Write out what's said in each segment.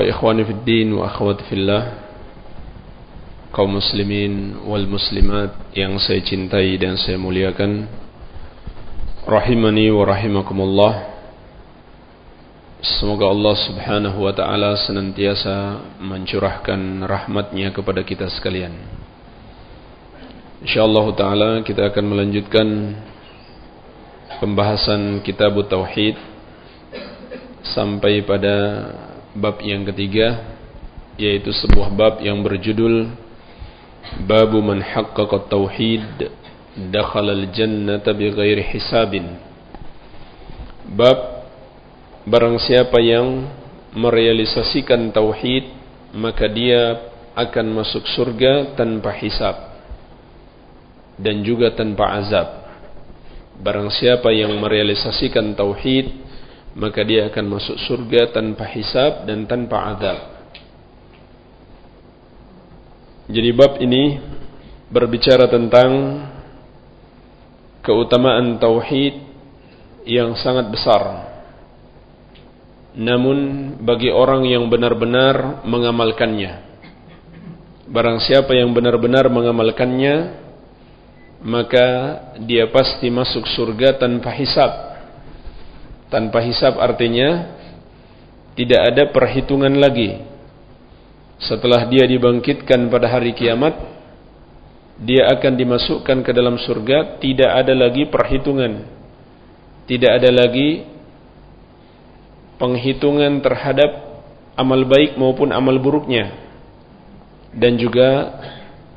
Ikhwani fid din wa akhwati fillah kaum muslimin wal muslimat yang saya cintai dan saya muliakan. Rahimani wa rahimakumullah. Semoga Allah subhanahu wa ta'ala senantiasa mencurahkan rahmatnya kepada kita sekalian. InsyaAllah ta'ala kita akan melanjutkan pembahasan kitab Tauhid sampai pada bab yang ketiga yaitu sebuah bab yang berjudul Babu man haqqaqa tauhid dakhala al-jannata bighairi hisabin. Bab barang siapa yang merealisasikan tauhid maka dia akan masuk surga tanpa hisab dan juga tanpa azab. Barang siapa yang merealisasikan tauhid maka dia akan masuk surga tanpa hisab dan tanpa azab. Jadi bab ini berbicara tentang keutamaan tauhid yang sangat besar. Namun bagi orang yang benar-benar mengamalkannya. Barang siapa yang benar-benar mengamalkannya, maka dia pasti masuk surga tanpa hisab tanpa hisab artinya tidak ada perhitungan lagi. Setelah dia dibangkitkan pada hari kiamat, dia akan dimasukkan ke dalam surga, tidak ada lagi perhitungan. Tidak ada lagi penghitungan terhadap amal baik maupun amal buruknya. Dan juga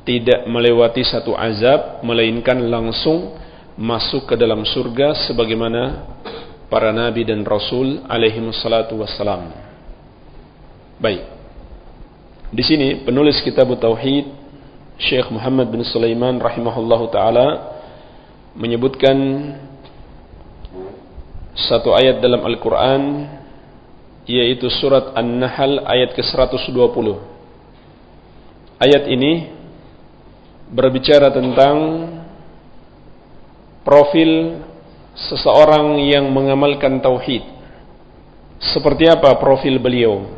tidak melewati satu azab, melainkan langsung masuk ke dalam surga sebagaimana para nabi dan rasul alaihi wassalatu wassalam. Baik. Di sini penulis kitab tauhid Syekh Muhammad bin Sulaiman rahimahullahu taala menyebutkan satu ayat dalam Al-Qur'an yaitu surat An-Nahl ayat ke-120. Ayat ini berbicara tentang profil seseorang yang mengamalkan tauhid. Seperti apa profil beliau?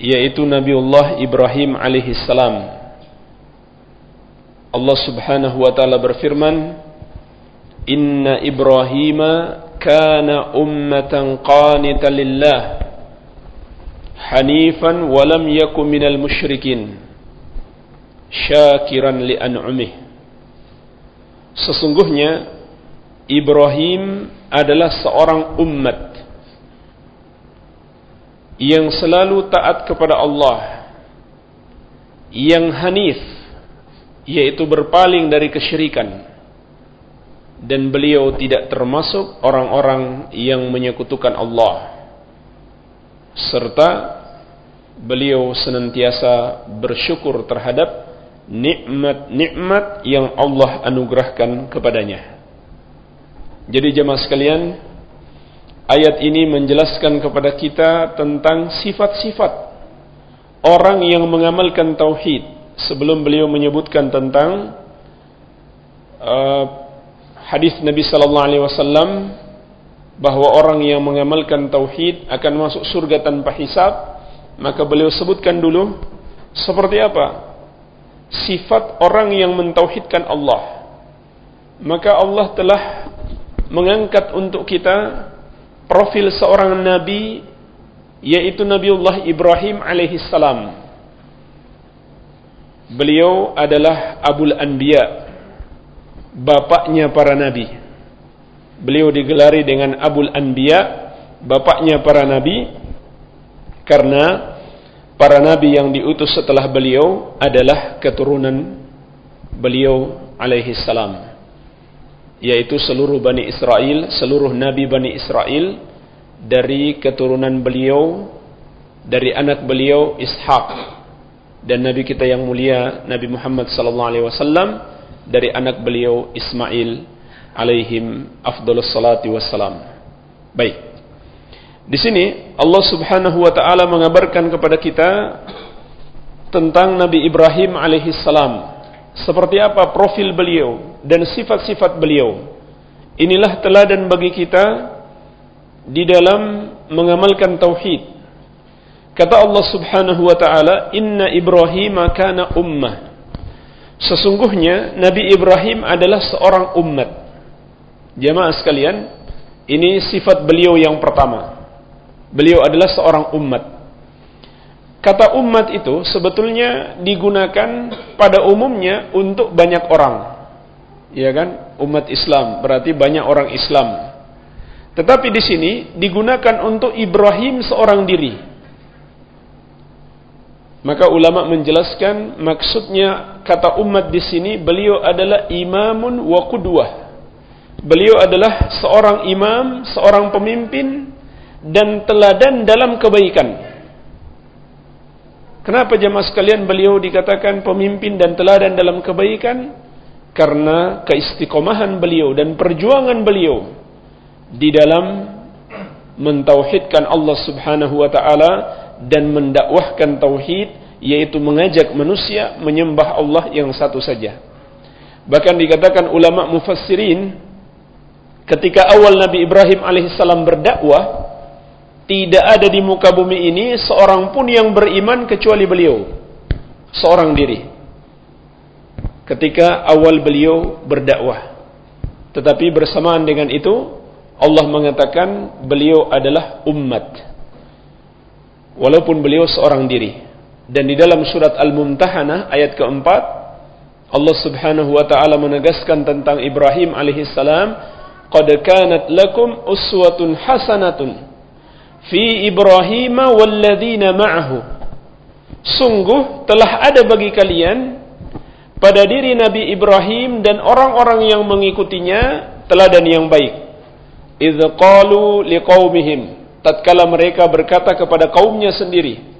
Yaitu Nabiullah Ibrahim alaihi salam. Allah Subhanahu wa taala berfirman, "Inna Ibrahim kana ummatan qanitan lillah, hanifan wa lam yakun minal musyrikin, syakiran li an'umih." Sesungguhnya Ibrahim adalah seorang umat yang selalu taat kepada Allah yang hanif yaitu berpaling dari kesyirikan. Dan beliau tidak termasuk orang-orang yang menyekutukan Allah serta beliau senantiasa bersyukur terhadap nikmat-nikmat yang Allah anugerahkan kepadanya jadi jemaah sekalian, ayat ini menjelaskan kepada kita tentang sifat-sifat orang yang mengamalkan tauhid. Sebelum beliau menyebutkan tentang uh, hadis Nabi sallallahu alaihi wasallam bahwa orang yang mengamalkan tauhid akan masuk surga tanpa hisab, maka beliau sebutkan dulu seperti apa sifat orang yang mentauhidkan Allah. Maka Allah telah mengangkat untuk kita profil seorang nabi yaitu Nabiullah Ibrahim alaihi salam. Beliau adalah Abul Anbiya, bapaknya para nabi. Beliau digelari dengan Abul Anbiya, bapaknya para nabi karena para nabi yang diutus setelah beliau adalah keturunan beliau alaihi salam yaitu seluruh Bani Israel, seluruh Nabi Bani Israel dari keturunan beliau dari anak beliau Ishak dan nabi kita yang mulia Nabi Muhammad sallallahu alaihi wasallam dari anak beliau Ismail alaihim afdhalus salati wassalam. Baik. Di sini Allah Subhanahu wa taala mengabarkan kepada kita tentang Nabi Ibrahim alaihi salam. Seperti apa profil beliau dan sifat-sifat beliau. Inilah teladan bagi kita di dalam mengamalkan tauhid. Kata Allah Subhanahu wa taala, "Inna Ibrahim kana ummah." Sesungguhnya Nabi Ibrahim adalah seorang umat. Jamaah sekalian, ini sifat beliau yang pertama. Beliau adalah seorang umat. Kata umat itu sebetulnya digunakan pada umumnya untuk banyak orang. Ya kan? Umat Islam berarti banyak orang Islam. Tetapi di sini digunakan untuk Ibrahim seorang diri. Maka ulama menjelaskan maksudnya kata umat di sini beliau adalah imamun wa qudwah. Beliau adalah seorang imam, seorang pemimpin dan teladan dalam kebaikan. Kenapa jemaah sekalian beliau dikatakan pemimpin dan teladan dalam kebaikan? Karena keistiqomahan beliau dan perjuangan beliau di dalam mentauhidkan Allah Subhanahu wa taala dan mendakwahkan tauhid yaitu mengajak manusia menyembah Allah yang satu saja. Bahkan dikatakan ulama mufassirin ketika awal Nabi Ibrahim alaihissalam berdakwah tidak ada di muka bumi ini seorang pun yang beriman kecuali beliau seorang diri ketika awal beliau berdakwah tetapi bersamaan dengan itu Allah mengatakan beliau adalah umat. Walaupun beliau seorang diri. Dan di dalam surat Al-Mumtahanah ayat keempat, Allah subhanahu wa ta'ala menegaskan tentang Ibrahim alaihi salam, Qad kanat lakum uswatun hasanatun fi Ibrahim walladhina ma'ahu. Sungguh telah ada bagi kalian pada diri Nabi Ibrahim dan orang-orang yang mengikutinya teladan yang baik. Idh qalu liqaumihim. Tatkala mereka berkata kepada kaumnya sendiri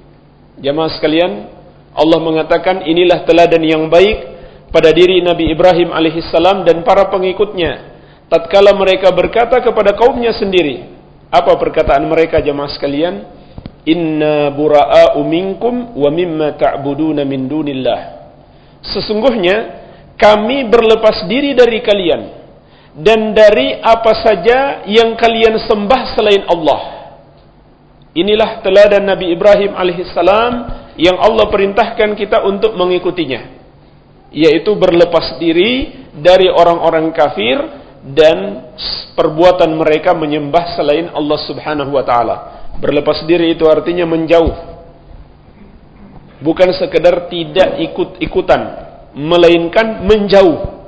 jamaah sekalian Allah mengatakan inilah teladan yang baik pada diri Nabi Ibrahim alaihissalam dan para pengikutnya. Tatkala mereka berkata kepada kaumnya sendiri apa perkataan mereka jamaah sekalian inna bura'a'u minkum wa mimma ta'buduna min dunillah sesungguhnya kami berlepas diri dari kalian dan dari apa saja yang kalian sembah selain Allah. Inilah teladan Nabi Ibrahim alaihissalam yang Allah perintahkan kita untuk mengikutinya. Yaitu berlepas diri dari orang-orang kafir dan perbuatan mereka menyembah selain Allah subhanahu wa ta'ala. Berlepas diri itu artinya menjauh. Bukan sekedar tidak ikut-ikutan. Melainkan menjauh.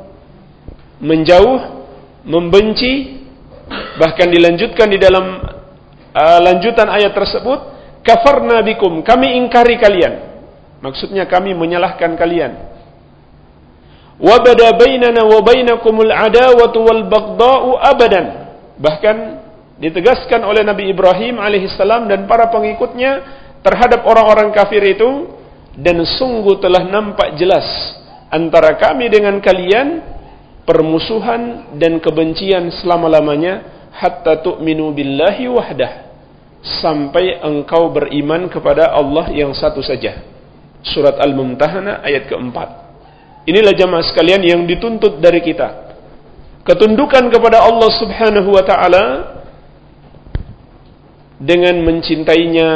Menjauh membenci bahkan dilanjutkan di dalam uh, lanjutan ayat tersebut kafarna bikum kami ingkari kalian maksudnya kami menyalahkan kalian wa bada bainana wa bainakumul adawatu wal baghdha'u abadan bahkan ditegaskan oleh Nabi Ibrahim alaihissalam dan para pengikutnya terhadap orang-orang kafir itu dan sungguh telah nampak jelas antara kami dengan kalian permusuhan dan kebencian selama-lamanya hatta tu'minu billahi wahdah sampai engkau beriman kepada Allah yang satu saja. Surat Al-Mumtahanah ayat keempat. Inilah jamaah sekalian yang dituntut dari kita. Ketundukan kepada Allah Subhanahu wa taala dengan mencintainya,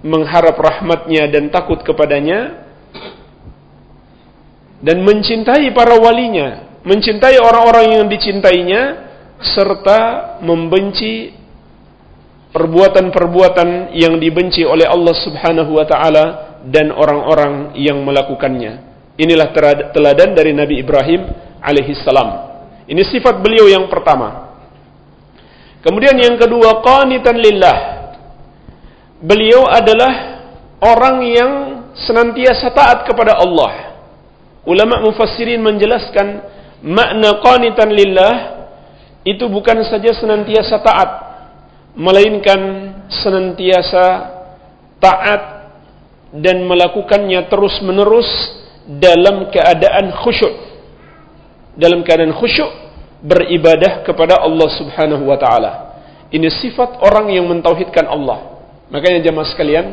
mengharap rahmatnya dan takut kepadanya dan mencintai para walinya mencintai orang-orang yang dicintainya serta membenci perbuatan-perbuatan yang dibenci oleh Allah Subhanahu wa taala dan orang-orang yang melakukannya. Inilah teladan dari Nabi Ibrahim alaihi salam. Ini sifat beliau yang pertama. Kemudian yang kedua qanitan lillah. Beliau adalah orang yang senantiasa taat kepada Allah. Ulama mufassirin menjelaskan makna qanitan lillah itu bukan saja senantiasa taat melainkan senantiasa taat dan melakukannya terus-menerus dalam keadaan khusyuk. Dalam keadaan khusyuk beribadah kepada Allah Subhanahu wa taala. Ini sifat orang yang mentauhidkan Allah. Makanya jemaah sekalian,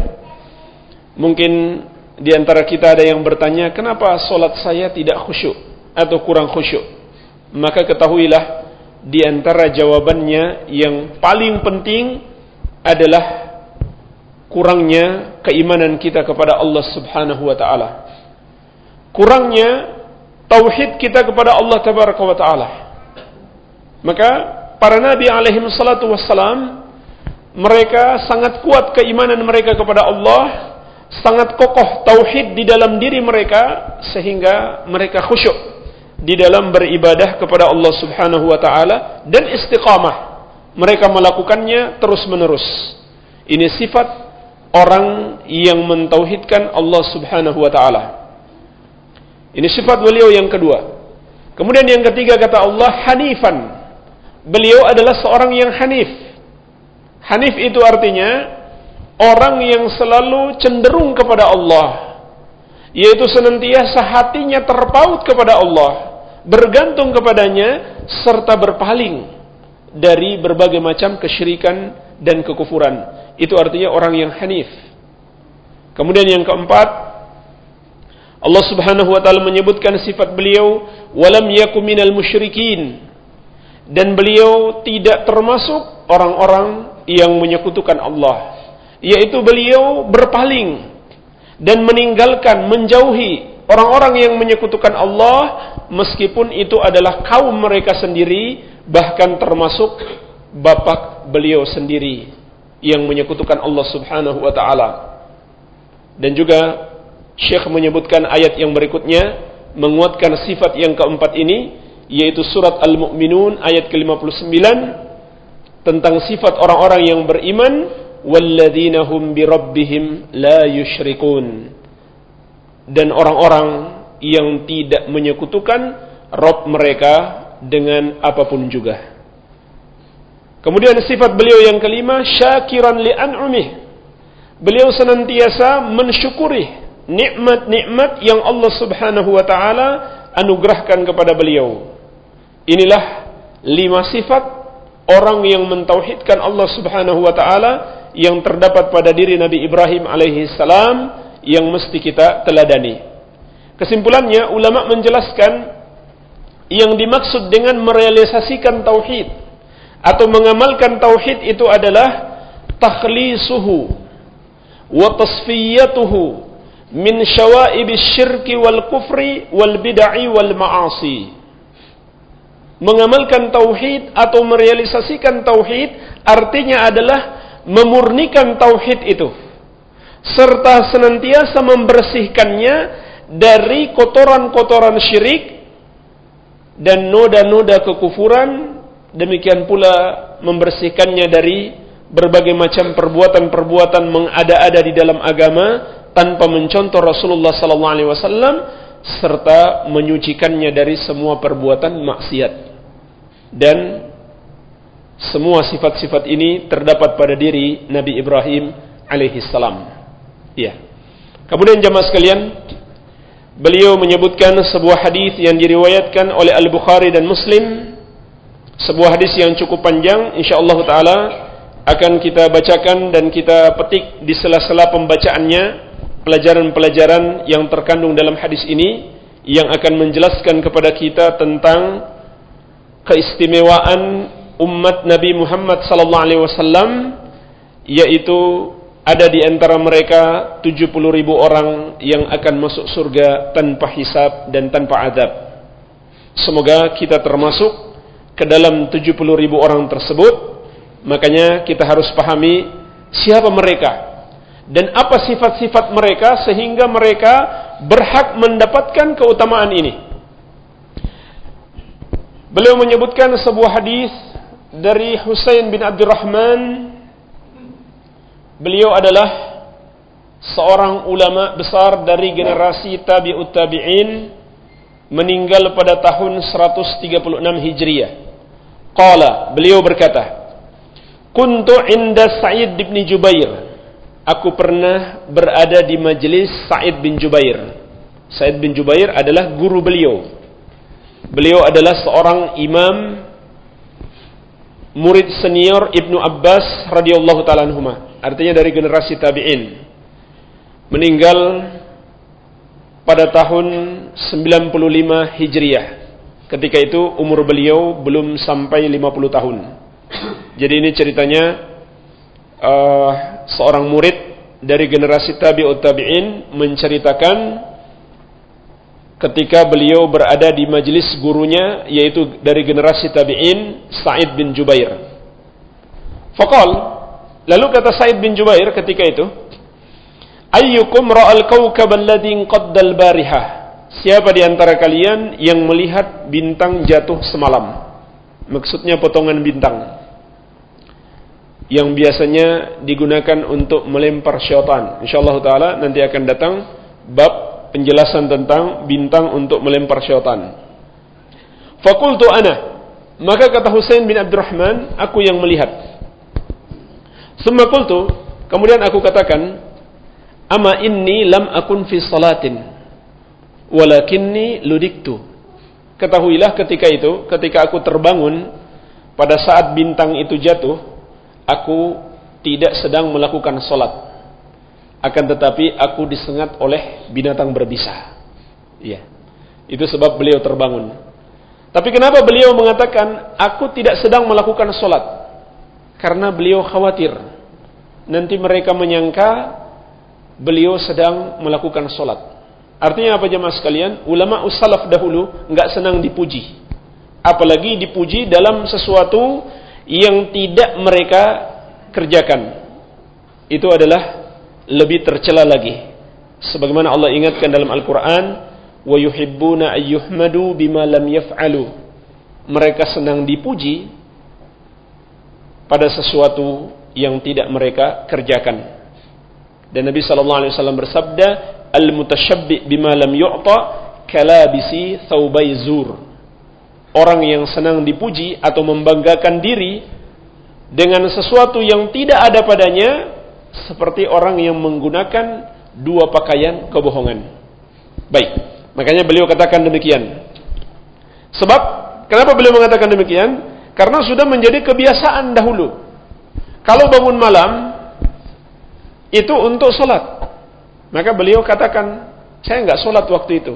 mungkin di antara kita ada yang bertanya, kenapa solat saya tidak khusyuk atau kurang khusyuk? Maka ketahuilah di antara jawabannya yang paling penting adalah kurangnya keimanan kita kepada Allah Subhanahu wa taala. Kurangnya tauhid kita kepada Allah tabaraka wa taala. Maka para nabi alaihi salatu wassalam mereka sangat kuat keimanan mereka kepada Allah sangat kokoh tauhid di dalam diri mereka sehingga mereka khusyuk di dalam beribadah kepada Allah Subhanahu wa taala dan istiqamah. Mereka melakukannya terus-menerus. Ini sifat orang yang mentauhidkan Allah Subhanahu wa taala. Ini sifat beliau yang kedua. Kemudian yang ketiga kata Allah hanifan. Beliau adalah seorang yang hanif. Hanif itu artinya orang yang selalu cenderung kepada Allah yaitu senantiasa hatinya terpaut kepada Allah bergantung kepadanya serta berpaling dari berbagai macam kesyirikan dan kekufuran itu artinya orang yang hanif kemudian yang keempat Allah Subhanahu wa taala menyebutkan sifat beliau walam yakum minal musyrikin. Dan beliau tidak termasuk orang-orang yang menyekutukan Allah yaitu beliau berpaling dan meninggalkan menjauhi orang-orang yang menyekutukan Allah meskipun itu adalah kaum mereka sendiri bahkan termasuk bapak beliau sendiri yang menyekutukan Allah Subhanahu wa taala. Dan juga Syekh menyebutkan ayat yang berikutnya menguatkan sifat yang keempat ini yaitu surat Al-Mu'minun ayat ke-59 tentang sifat orang-orang yang beriman walladzina hum birabbihim la yusyrikun dan orang-orang yang tidak menyekutukan Rob mereka dengan apapun juga. Kemudian sifat beliau yang kelima, syakiran li an'umih. Beliau senantiasa mensyukuri nikmat-nikmat yang Allah Subhanahu wa taala anugerahkan kepada beliau. Inilah lima sifat orang yang mentauhidkan Allah Subhanahu wa taala yang terdapat pada diri Nabi Ibrahim alaihi salam yang mesti kita teladani. Kesimpulannya ulama menjelaskan yang dimaksud dengan merealisasikan tauhid atau mengamalkan tauhid itu adalah takhlisuhu wa tasfiyatuhu min syawaib syirki wal kufri wal bid'ah wal ma'asi. Mengamalkan tauhid atau merealisasikan tauhid artinya adalah memurnikan tauhid itu serta senantiasa membersihkannya dari kotoran-kotoran syirik dan noda-noda kekufuran demikian pula membersihkannya dari berbagai macam perbuatan-perbuatan mengada-ada di dalam agama tanpa mencontoh Rasulullah sallallahu alaihi wasallam serta menyucikannya dari semua perbuatan maksiat dan semua sifat-sifat ini terdapat pada diri Nabi Ibrahim alaihi salam. Ya. Kemudian jemaah sekalian, beliau menyebutkan sebuah hadis yang diriwayatkan oleh Al-Bukhari dan Muslim. Sebuah hadis yang cukup panjang, insyaallah taala akan kita bacakan dan kita petik di sela-sela pembacaannya pelajaran-pelajaran yang terkandung dalam hadis ini yang akan menjelaskan kepada kita tentang keistimewaan umat Nabi Muhammad sallallahu alaihi wasallam yaitu ada di antara mereka 70 ribu orang yang akan masuk surga tanpa hisab dan tanpa adab. Semoga kita termasuk ke dalam 70 ribu orang tersebut. Makanya kita harus pahami siapa mereka dan apa sifat-sifat mereka sehingga mereka berhak mendapatkan keutamaan ini. Beliau menyebutkan sebuah hadis dari Husain bin Abdurrahman beliau adalah seorang ulama besar dari generasi tabi'ut tabi'in meninggal pada tahun 136 Hijriah. Qala, beliau berkata, kuntu inda Sa'id bin Jubair. Aku pernah berada di majelis Sa'id bin Jubair. Sa'id bin Jubair adalah guru beliau. Beliau adalah seorang imam murid senior Ibnu Abbas radhiyallahu taala anhuma. Artinya dari generasi tabi'in. Meninggal pada tahun 95 Hijriah. Ketika itu umur beliau belum sampai 50 tahun. Jadi ini ceritanya uh, seorang murid dari generasi tabi'ut tabi'in menceritakan ketika beliau berada di majelis gurunya yaitu dari generasi tabi'in Sa'id bin Jubair. Faqal lalu kata Sa'id bin Jubair ketika itu Ayyukum ra'al kawkab alladhi qaddal barihah Siapa di antara kalian yang melihat bintang jatuh semalam? Maksudnya potongan bintang yang biasanya digunakan untuk melempar syaitan. Insyaallah taala nanti akan datang bab penjelasan tentang bintang untuk melempar syaitan. Fakultu ana, maka kata Husain bin Abdurrahman, aku yang melihat. Summa qultu, kemudian aku katakan, ama inni lam akun fi salatin, walakinni ludiktu. Ketahuilah ketika itu, ketika aku terbangun, pada saat bintang itu jatuh, aku tidak sedang melakukan salat akan tetapi aku disengat oleh binatang berbisa. Iya. Itu sebab beliau terbangun. Tapi kenapa beliau mengatakan aku tidak sedang melakukan solat? Karena beliau khawatir nanti mereka menyangka beliau sedang melakukan solat. Artinya apa jemaah sekalian? Ulama usalaf dahulu nggak senang dipuji, apalagi dipuji dalam sesuatu yang tidak mereka kerjakan. Itu adalah lebih tercela lagi. Sebagaimana Allah ingatkan dalam Al-Quran, wa yuhibbuna ayyuhmadu bima lam yaf'alu. Mereka senang dipuji pada sesuatu yang tidak mereka kerjakan. Dan Nabi sallallahu alaihi wasallam bersabda, "Al-mutashabbi bima lam yu'ta kalabisi thawbai zur." Orang yang senang dipuji atau membanggakan diri dengan sesuatu yang tidak ada padanya, seperti orang yang menggunakan dua pakaian kebohongan. Baik, makanya beliau katakan demikian. Sebab kenapa beliau mengatakan demikian? Karena sudah menjadi kebiasaan dahulu. Kalau bangun malam itu untuk sholat, maka beliau katakan saya nggak sholat waktu itu.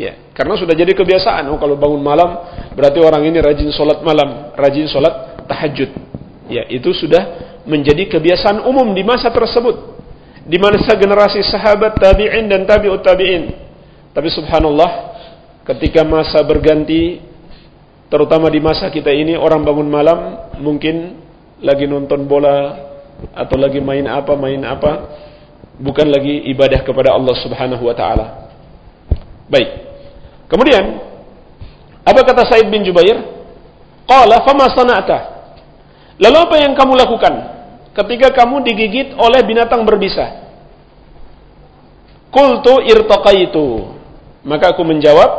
Ya, karena sudah jadi kebiasaan. Oh, kalau bangun malam berarti orang ini rajin sholat malam, rajin sholat tahajud. Ya, itu sudah menjadi kebiasaan umum di masa tersebut di masa generasi sahabat tabi'in dan tabi'ut tabi'in tapi subhanallah ketika masa berganti terutama di masa kita ini orang bangun malam mungkin lagi nonton bola atau lagi main apa main apa bukan lagi ibadah kepada Allah Subhanahu wa taala baik kemudian apa kata Said bin Jubair qala fama sana'ta Lalu apa yang kamu lakukan ketika kamu digigit oleh binatang berbisa? Kultu irtaqaitu. Maka aku menjawab,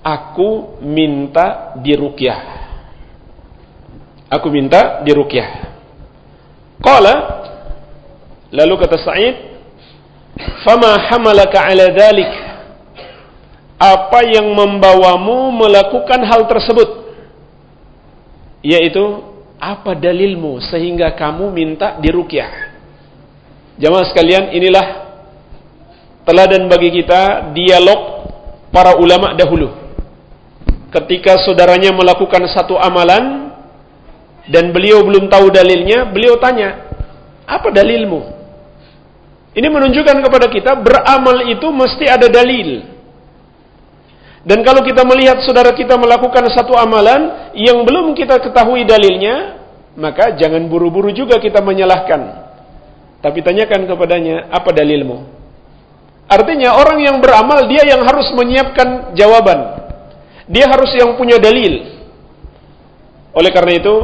aku minta dirukyah. Aku minta dirukyah. Qala lalu kata Sa'id, "Fama hamalaka 'ala dhalik?" Apa yang membawamu melakukan hal tersebut? Yaitu apa dalilmu sehingga kamu minta dirukyah? Jamaah sekalian, inilah teladan bagi kita dialog para ulama dahulu. Ketika saudaranya melakukan satu amalan dan beliau belum tahu dalilnya, beliau tanya, "Apa dalilmu?" Ini menunjukkan kepada kita beramal itu mesti ada dalil. Dan kalau kita melihat saudara kita melakukan satu amalan yang belum kita ketahui dalilnya, maka jangan buru-buru juga kita menyalahkan. Tapi tanyakan kepadanya, apa dalilmu? Artinya orang yang beramal dia yang harus menyiapkan jawaban. Dia harus yang punya dalil. Oleh karena itu,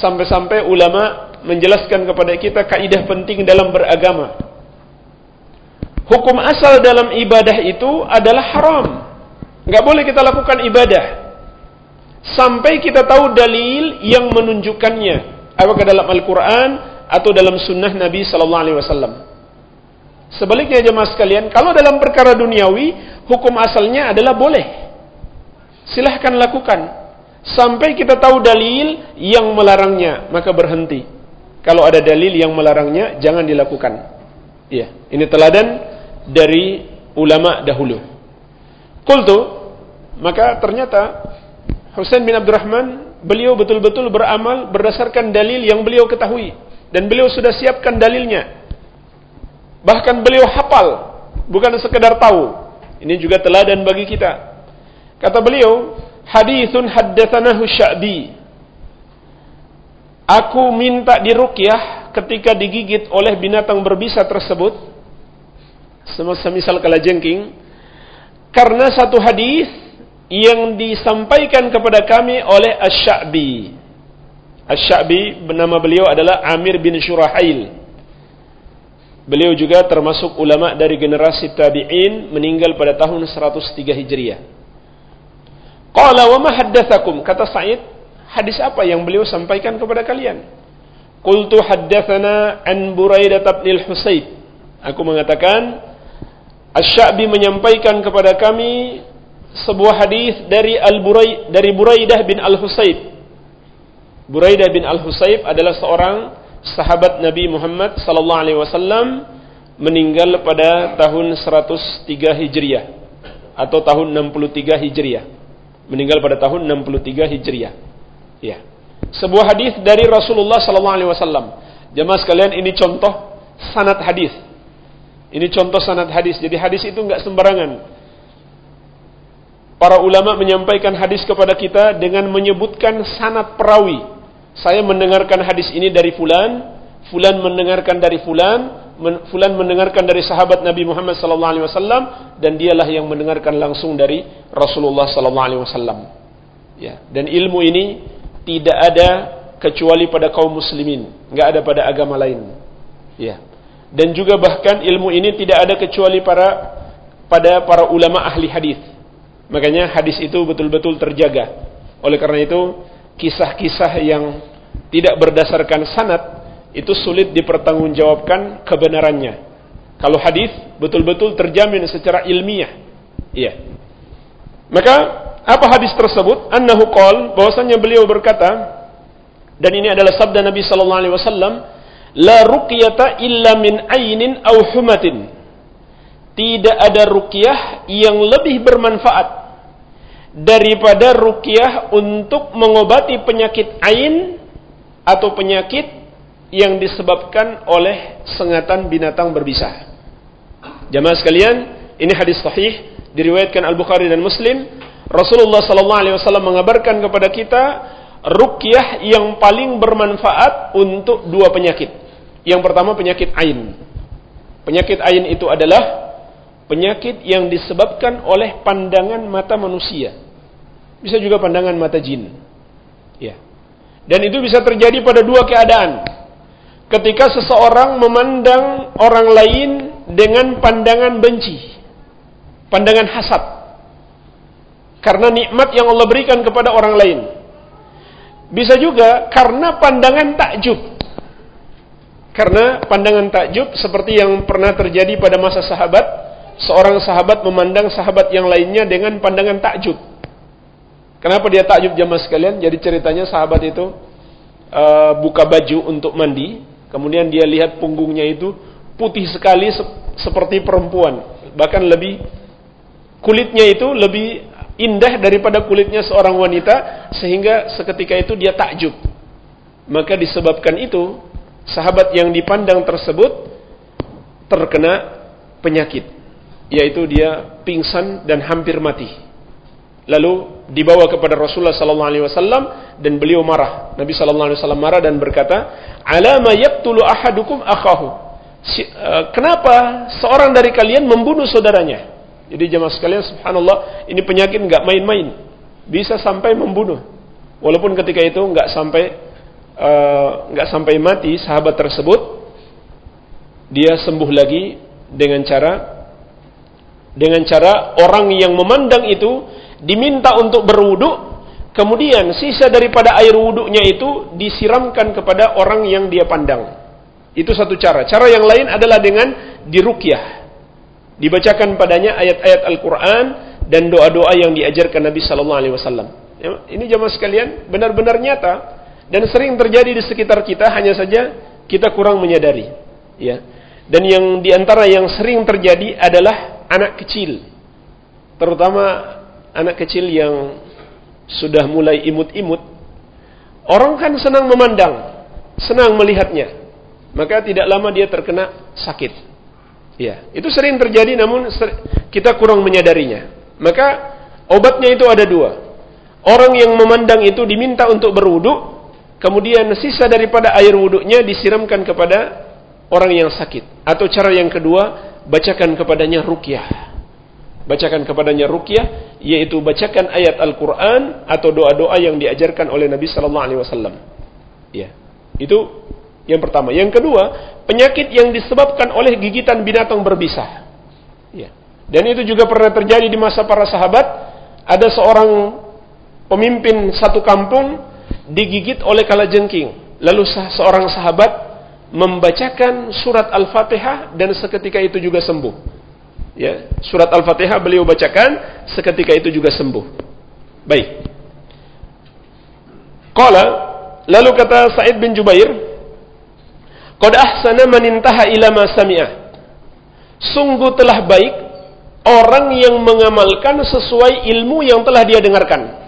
sampai-sampai ulama menjelaskan kepada kita kaidah penting dalam beragama. Hukum asal dalam ibadah itu adalah haram. Nggak boleh kita lakukan ibadah sampai kita tahu dalil yang menunjukkannya. Apakah dalam Al-Quran atau dalam sunnah Nabi Sallallahu Alaihi Wasallam. Sebaliknya jemaah sekalian, kalau dalam perkara duniawi, hukum asalnya adalah boleh. Silahkan lakukan. Sampai kita tahu dalil yang melarangnya, maka berhenti. Kalau ada dalil yang melarangnya, jangan dilakukan. Iya, ini teladan dari ulama dahulu. Kultu, maka ternyata Husain bin Abdurrahman, beliau betul-betul beramal berdasarkan dalil yang beliau ketahui. Dan beliau sudah siapkan dalilnya. Bahkan beliau hafal, bukan sekedar tahu. Ini juga teladan bagi kita. Kata beliau, hadithun haddatsanahu Sya'bi. Aku minta diruqyah ketika digigit oleh binatang berbisa tersebut. Semisal kalajengking. Karena satu hadis yang disampaikan kepada kami oleh Asy-Sya'bi. Asy-Sya'bi nama beliau adalah Amir bin Syurahail. Beliau juga termasuk ulama dari generasi tabi'in meninggal pada tahun 103 Hijriah. Qala wa ma haddatsakum kata Sa'id hadis apa yang beliau sampaikan kepada kalian? Qultu haddatsana an Buraidah bin al-Husayb. Aku mengatakan Asy-Sya'bi menyampaikan kepada kami sebuah hadis dari Al-Burai dari Buraidah bin Al-Husayb Buraidah bin Al-Husayb adalah seorang sahabat Nabi Muhammad sallallahu alaihi wasallam meninggal pada tahun 103 Hijriah atau tahun 63 Hijriah. Meninggal pada tahun 63 Hijriah. Ya. Sebuah hadis dari Rasulullah sallallahu alaihi wasallam. Jemaah sekalian ini contoh sanad hadis. Ini contoh sanad hadis. Jadi hadis itu enggak sembarangan. Para ulama menyampaikan hadis kepada kita dengan menyebutkan sanad perawi saya mendengarkan hadis ini dari fulan, fulan mendengarkan dari fulan, fulan mendengarkan dari sahabat Nabi Muhammad sallallahu alaihi wasallam dan dialah yang mendengarkan langsung dari Rasulullah sallallahu alaihi wasallam. Ya, dan ilmu ini tidak ada kecuali pada kaum muslimin, enggak ada pada agama lain. Ya. Dan juga bahkan ilmu ini tidak ada kecuali para pada para ulama ahli hadis. Makanya hadis itu betul-betul terjaga. Oleh karena itu, kisah-kisah yang tidak berdasarkan sanad itu sulit dipertanggungjawabkan kebenarannya. Kalau hadis betul-betul terjamin secara ilmiah. Iya. Maka apa hadis tersebut? Annahu qol bahwasanya beliau berkata dan ini adalah sabda Nabi sallallahu alaihi wasallam, la ruqyata illa min ainin aw humatin. Tidak ada ruqyah yang lebih bermanfaat daripada rukyah untuk mengobati penyakit ain atau penyakit yang disebabkan oleh sengatan binatang berbisa. Jamaah sekalian, ini hadis sahih diriwayatkan Al-Bukhari dan Muslim. Rasulullah sallallahu alaihi wasallam mengabarkan kepada kita rukyah yang paling bermanfaat untuk dua penyakit. Yang pertama penyakit ain. Penyakit ain itu adalah penyakit yang disebabkan oleh pandangan mata manusia bisa juga pandangan mata jin. Ya. Dan itu bisa terjadi pada dua keadaan. Ketika seseorang memandang orang lain dengan pandangan benci. Pandangan hasad. Karena nikmat yang Allah berikan kepada orang lain. Bisa juga karena pandangan takjub. Karena pandangan takjub seperti yang pernah terjadi pada masa sahabat. Seorang sahabat memandang sahabat yang lainnya dengan pandangan takjub Kenapa dia takjub jamaah sekalian? Jadi ceritanya sahabat itu uh, buka baju untuk mandi, kemudian dia lihat punggungnya itu putih sekali se seperti perempuan, bahkan lebih kulitnya itu lebih indah daripada kulitnya seorang wanita sehingga seketika itu dia takjub. Maka disebabkan itu sahabat yang dipandang tersebut terkena penyakit yaitu dia pingsan dan hampir mati. Lalu dibawa kepada Rasulullah sallallahu alaihi wasallam dan beliau marah. Nabi sallallahu alaihi wasallam marah dan berkata, "Alama yaqtulu ahadukum akhahu?" Si, uh, kenapa seorang dari kalian membunuh saudaranya? Jadi jemaah sekalian, subhanallah, ini penyakit enggak main-main. Bisa sampai membunuh. Walaupun ketika itu enggak sampai uh, enggak sampai mati sahabat tersebut, dia sembuh lagi dengan cara dengan cara orang yang memandang itu diminta untuk berwudu, Kemudian sisa daripada air wudhunya itu disiramkan kepada orang yang dia pandang. Itu satu cara. Cara yang lain adalah dengan dirukyah. Dibacakan padanya ayat-ayat Al-Quran dan doa-doa yang diajarkan Nabi Sallallahu Alaihi Wasallam. Ya, ini jamaah sekalian benar-benar nyata dan sering terjadi di sekitar kita. Hanya saja kita kurang menyadari. Ya. Dan yang di antara yang sering terjadi adalah anak kecil, terutama anak kecil yang sudah mulai imut-imut, orang kan senang memandang, senang melihatnya. Maka tidak lama dia terkena sakit. Ya, itu sering terjadi namun kita kurang menyadarinya. Maka obatnya itu ada dua. Orang yang memandang itu diminta untuk berwudu, kemudian sisa daripada air wuduknya disiramkan kepada orang yang sakit. Atau cara yang kedua, bacakan kepadanya rukyah bacakan kepadanya rukyah yaitu bacakan ayat Al-Qur'an atau doa-doa yang diajarkan oleh Nabi sallallahu alaihi wasallam. Ya. Itu yang pertama. Yang kedua, penyakit yang disebabkan oleh gigitan binatang berbisa. Ya. Dan itu juga pernah terjadi di masa para sahabat. Ada seorang pemimpin satu kampung digigit oleh kalajengking. Lalu seorang sahabat membacakan surat Al-Fatihah dan seketika itu juga sembuh. Ya, surat Al-Fatihah beliau bacakan, seketika itu juga sembuh. Baik. Qala, lalu kata Sa'id bin Jubair, "Qad ahsana man intaha ila ma sami'ah." Sungguh telah baik orang yang mengamalkan sesuai ilmu yang telah dia dengarkan.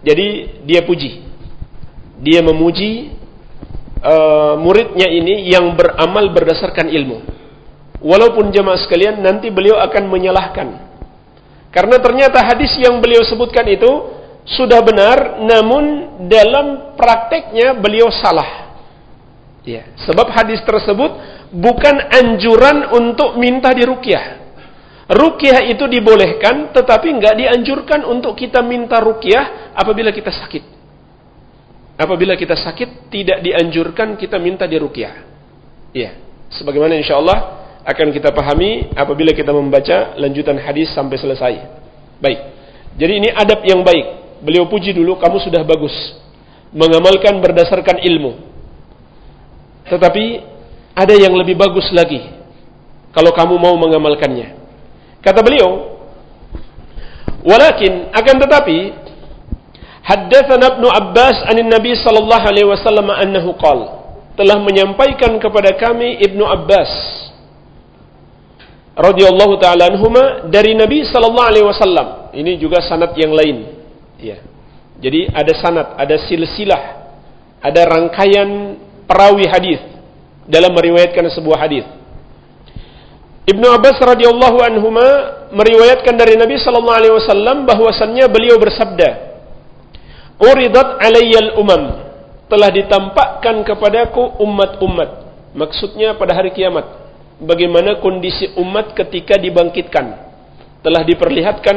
Jadi dia puji. Dia memuji uh, muridnya ini yang beramal berdasarkan ilmu. Walaupun jemaah sekalian nanti beliau akan menyalahkan. Karena ternyata hadis yang beliau sebutkan itu sudah benar, namun dalam prakteknya beliau salah. Ya, sebab hadis tersebut bukan anjuran untuk minta dirukyah. Rukyah itu dibolehkan, tetapi nggak dianjurkan untuk kita minta rukyah apabila kita sakit. Apabila kita sakit, tidak dianjurkan kita minta dirukyah. Ya, sebagaimana insya Allah akan kita pahami apabila kita membaca lanjutan hadis sampai selesai. Baik. Jadi ini adab yang baik. Beliau puji dulu kamu sudah bagus mengamalkan berdasarkan ilmu. Tetapi ada yang lebih bagus lagi kalau kamu mau mengamalkannya. Kata beliau, "Walakin akan tetapi haddatsana Ibnu Abbas anin Nabi sallallahu alaihi wasallam annahu qala" telah menyampaikan kepada kami Ibnu Abbas radhiyallahu taala anhuma dari Nabi sallallahu alaihi wasallam. Ini juga sanad yang lain. Ya. Jadi ada sanad, ada silsilah, ada rangkaian perawi hadis dalam meriwayatkan sebuah hadis. Ibnu Abbas radhiyallahu anhuma meriwayatkan dari Nabi sallallahu alaihi wasallam bahwasannya beliau bersabda, "Uridat alayyal umam." Telah ditampakkan kepadaku umat-umat. Maksudnya pada hari kiamat bagaimana kondisi umat ketika dibangkitkan telah diperlihatkan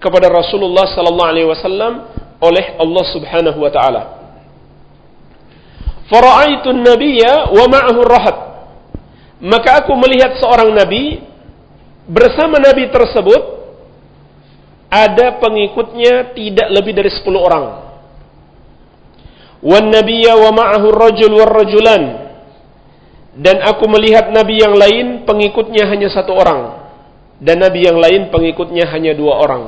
kepada Rasulullah sallallahu alaihi wasallam oleh Allah Subhanahu wa taala. Fara'aitu an-nabiyya wa ma'ahu rahat. Maka aku melihat seorang nabi bersama nabi tersebut ada pengikutnya tidak lebih dari 10 orang. Wan nabiyya wa ma'ahu rajul war rajulan. Dan aku melihat nabi yang lain pengikutnya hanya satu orang. Dan nabi yang lain pengikutnya hanya dua orang.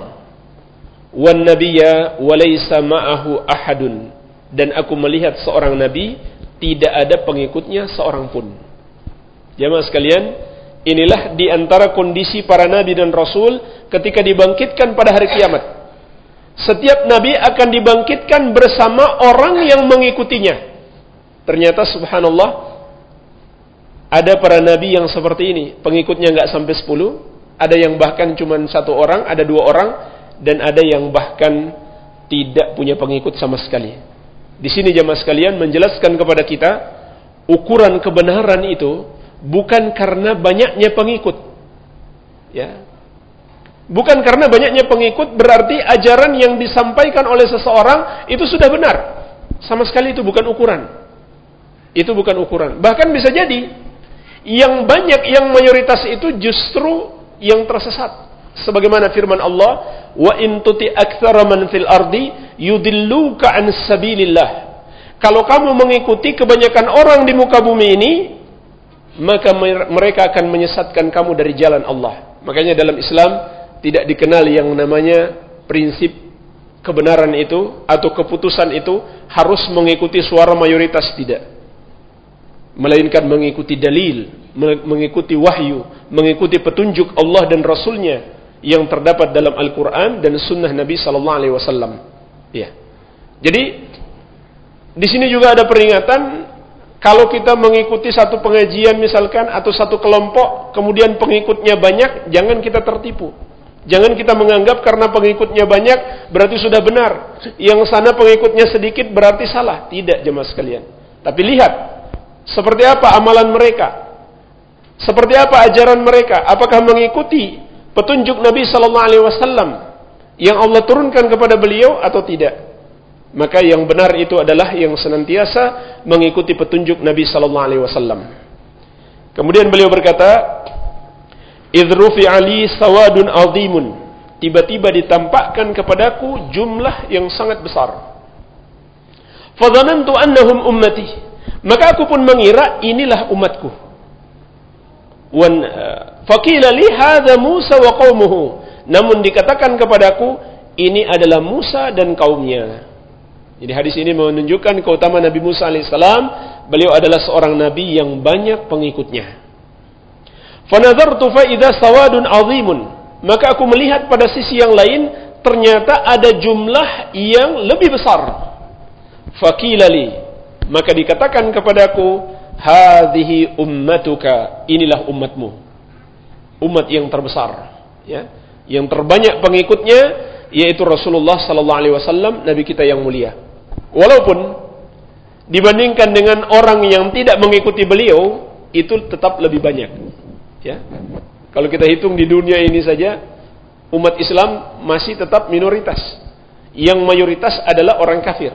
Wan nabiyya walaysa ma'ahu ahadun. Dan aku melihat seorang nabi tidak ada pengikutnya seorang pun jemaah sekalian inilah di antara kondisi para nabi dan rasul ketika dibangkitkan pada hari kiamat. Setiap nabi akan dibangkitkan bersama orang yang mengikutinya. Ternyata subhanallah ada para nabi yang seperti ini, pengikutnya nggak sampai 10, ada yang bahkan cuma satu orang, ada dua orang, dan ada yang bahkan tidak punya pengikut sama sekali. Di sini jemaah sekalian menjelaskan kepada kita, ukuran kebenaran itu bukan karena banyaknya pengikut. Ya. Bukan karena banyaknya pengikut berarti ajaran yang disampaikan oleh seseorang itu sudah benar. Sama sekali itu bukan ukuran. Itu bukan ukuran. Bahkan bisa jadi yang banyak, yang mayoritas itu justru yang tersesat. Sebagaimana firman Allah, "Wa in tuti man fil ardi yudilluka an sabilillah." Kalau kamu mengikuti kebanyakan orang di muka bumi ini, maka mereka akan menyesatkan kamu dari jalan Allah. Makanya dalam Islam tidak dikenal yang namanya prinsip kebenaran itu atau keputusan itu harus mengikuti suara mayoritas tidak. Melainkan mengikuti dalil mengikuti wahyu mengikuti petunjuk Allah dan Rasulnya yang terdapat dalam Al-Quran dan Sunnah Nabi Sallallahu Alaihi Wasallam. Ya jadi di sini juga ada peringatan kalau kita mengikuti satu pengajian misalkan atau satu kelompok kemudian pengikutnya banyak jangan kita tertipu Jangan kita menganggap karena pengikutnya banyak berarti sudah benar. Yang sana pengikutnya sedikit berarti salah. Tidak jemaah sekalian. Tapi lihat seperti apa amalan mereka. Seperti apa ajaran mereka? Apakah mengikuti petunjuk Nabi sallallahu alaihi wasallam yang Allah turunkan kepada beliau atau tidak? Maka yang benar itu adalah yang senantiasa mengikuti petunjuk Nabi sallallahu alaihi wasallam. Kemudian beliau berkata, idrufi ali sawadun azimun. Tiba-tiba ditampakkan kepadaku jumlah yang sangat besar. Fadhanantu annahum ummati. Maka aku pun mengira inilah umatku. Wan uh, faqila li Musa wa qaumuhu. Namun dikatakan kepadaku ini adalah Musa dan kaumnya jadi hadis ini menunjukkan keutamaan Nabi Musa alaihissalam beliau adalah seorang nabi yang banyak pengikutnya Fanadhartu fa idza sawadun azimun. Maka aku melihat pada sisi yang lain ternyata ada jumlah yang lebih besar. Fakilali. Maka dikatakan kepadaku, hadhihi ummatuka. Inilah umatmu. Umat yang terbesar, ya. Yang terbanyak pengikutnya yaitu Rasulullah sallallahu alaihi wasallam, nabi kita yang mulia. Walaupun dibandingkan dengan orang yang tidak mengikuti beliau, itu tetap lebih banyak. Ya. Kalau kita hitung di dunia ini saja, umat Islam masih tetap minoritas. Yang mayoritas adalah orang kafir.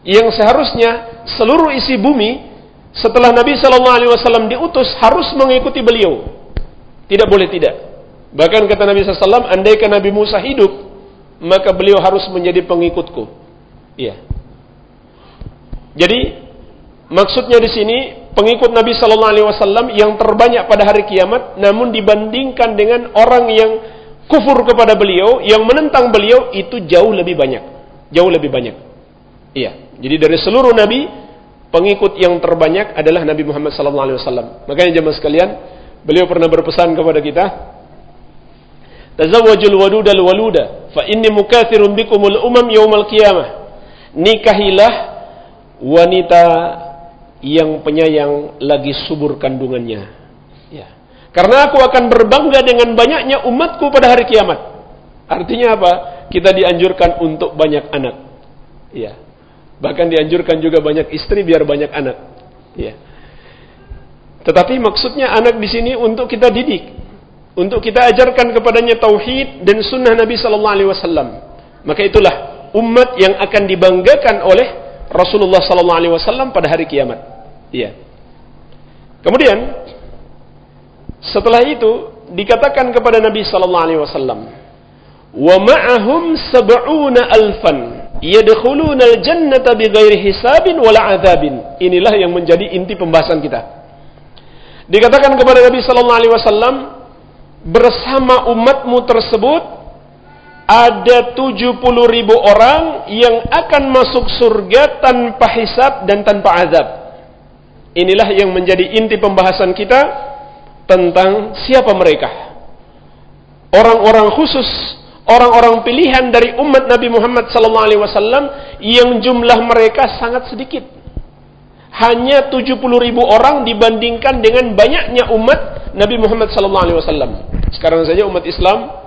Yang seharusnya seluruh isi bumi setelah Nabi Shallallahu Alaihi Wasallam diutus harus mengikuti beliau. Tidak boleh tidak. Bahkan kata Nabi SAW, andaikan Nabi Musa hidup, maka beliau harus menjadi pengikutku. Iya. Jadi maksudnya di sini pengikut Nabi Sallallahu Alaihi Wasallam yang terbanyak pada hari kiamat, namun dibandingkan dengan orang yang kufur kepada beliau, yang menentang beliau itu jauh lebih banyak, jauh lebih banyak. Iya. Jadi dari seluruh Nabi, pengikut yang terbanyak adalah Nabi Muhammad Sallallahu Alaihi Wasallam. Makanya jemaah sekalian, beliau pernah berpesan kepada kita, Tazawwajul wadudal waluda, fa inni mukathirun bikumul umam yaumal qiyamah. Nikahilah wanita yang penyayang lagi subur kandungannya. Ya. Karena aku akan berbangga dengan banyaknya umatku pada hari kiamat. Artinya apa? Kita dianjurkan untuk banyak anak. Ya. Bahkan dianjurkan juga banyak istri biar banyak anak. Ya. Tetapi maksudnya anak di sini untuk kita didik, untuk kita ajarkan kepadanya tauhid dan sunnah Nabi Sallallahu Alaihi Wasallam. Maka itulah umat yang akan dibanggakan oleh Rasulullah Sallallahu Alaihi Wasallam pada hari kiamat. Iya. Kemudian setelah itu dikatakan kepada Nabi sallallahu alaihi wasallam, "Wa ma'ahum sab'una alfan yadkhuluna al-jannata bighairi hisabin wala adzabin." Inilah yang menjadi inti pembahasan kita. Dikatakan kepada Nabi sallallahu alaihi wasallam, bersama umatmu tersebut ada 70 ribu orang yang akan masuk surga tanpa hisab dan tanpa azab. Inilah yang menjadi inti pembahasan kita tentang siapa mereka. Orang-orang khusus, orang-orang pilihan dari umat Nabi Muhammad SAW yang jumlah mereka sangat sedikit. Hanya 70 ribu orang dibandingkan dengan banyaknya umat Nabi Muhammad SAW. Sekarang saja umat Islam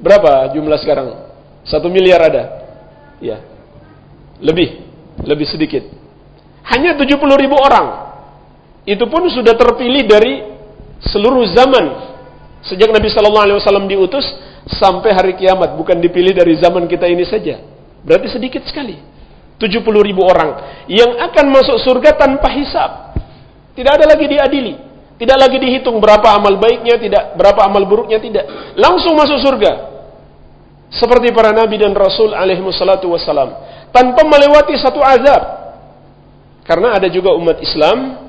berapa jumlah sekarang? Satu miliar ada. Ya. Lebih. Lebih sedikit. Hanya 70 ribu orang itu pun sudah terpilih dari seluruh zaman sejak Nabi Shallallahu Alaihi Wasallam diutus sampai hari kiamat bukan dipilih dari zaman kita ini saja berarti sedikit sekali 70 ribu orang yang akan masuk surga tanpa hisap tidak ada lagi diadili Tidak lagi dihitung berapa amal baiknya, tidak berapa amal buruknya, tidak. Langsung masuk surga. Seperti para nabi dan rasul alaihi. Tanpa melewati satu azab. Karena ada juga umat Islam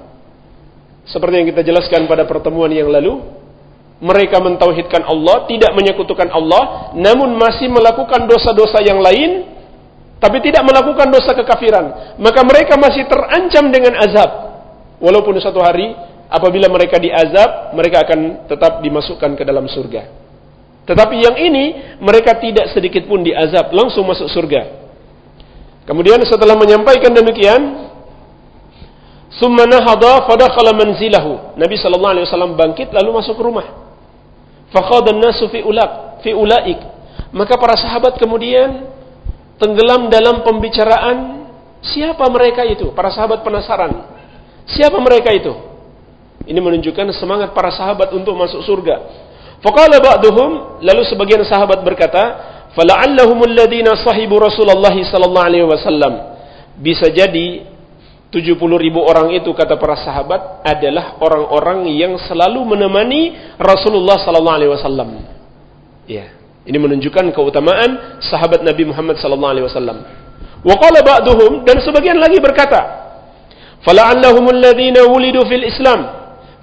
seperti yang kita jelaskan pada pertemuan yang lalu, mereka mentauhidkan Allah, tidak menyekutukan Allah, namun masih melakukan dosa-dosa yang lain, tapi tidak melakukan dosa kekafiran. Maka mereka masih terancam dengan azab. Walaupun satu hari apabila mereka diazab, mereka akan tetap dimasukkan ke dalam surga. Tetapi yang ini, mereka tidak sedikit pun diazab, langsung masuk surga. Kemudian setelah menyampaikan demikian, Summa fadakhala manzilahu. Nabi sallallahu alaihi wasallam bangkit lalu masuk ke rumah. Faqada an-nasu fi ulaq, fi ulaik. Maka para sahabat kemudian tenggelam dalam pembicaraan siapa mereka itu? Para sahabat penasaran. Siapa mereka itu? Ini menunjukkan semangat para sahabat untuk masuk surga. Faqala ba'duhum, lalu sebagian sahabat berkata, "Fala'allahum alladziina sahibu Rasulullah sallallahu alaihi wasallam." Bisa jadi 70 ribu orang itu kata para sahabat adalah orang-orang yang selalu menemani Rasulullah sallallahu alaihi wasallam. Ya, ini menunjukkan keutamaan sahabat Nabi Muhammad sallallahu alaihi wasallam. Wa qala ba'duhum dan sebagian lagi berkata, "Fala'allahum alladziina wulidu fil Islam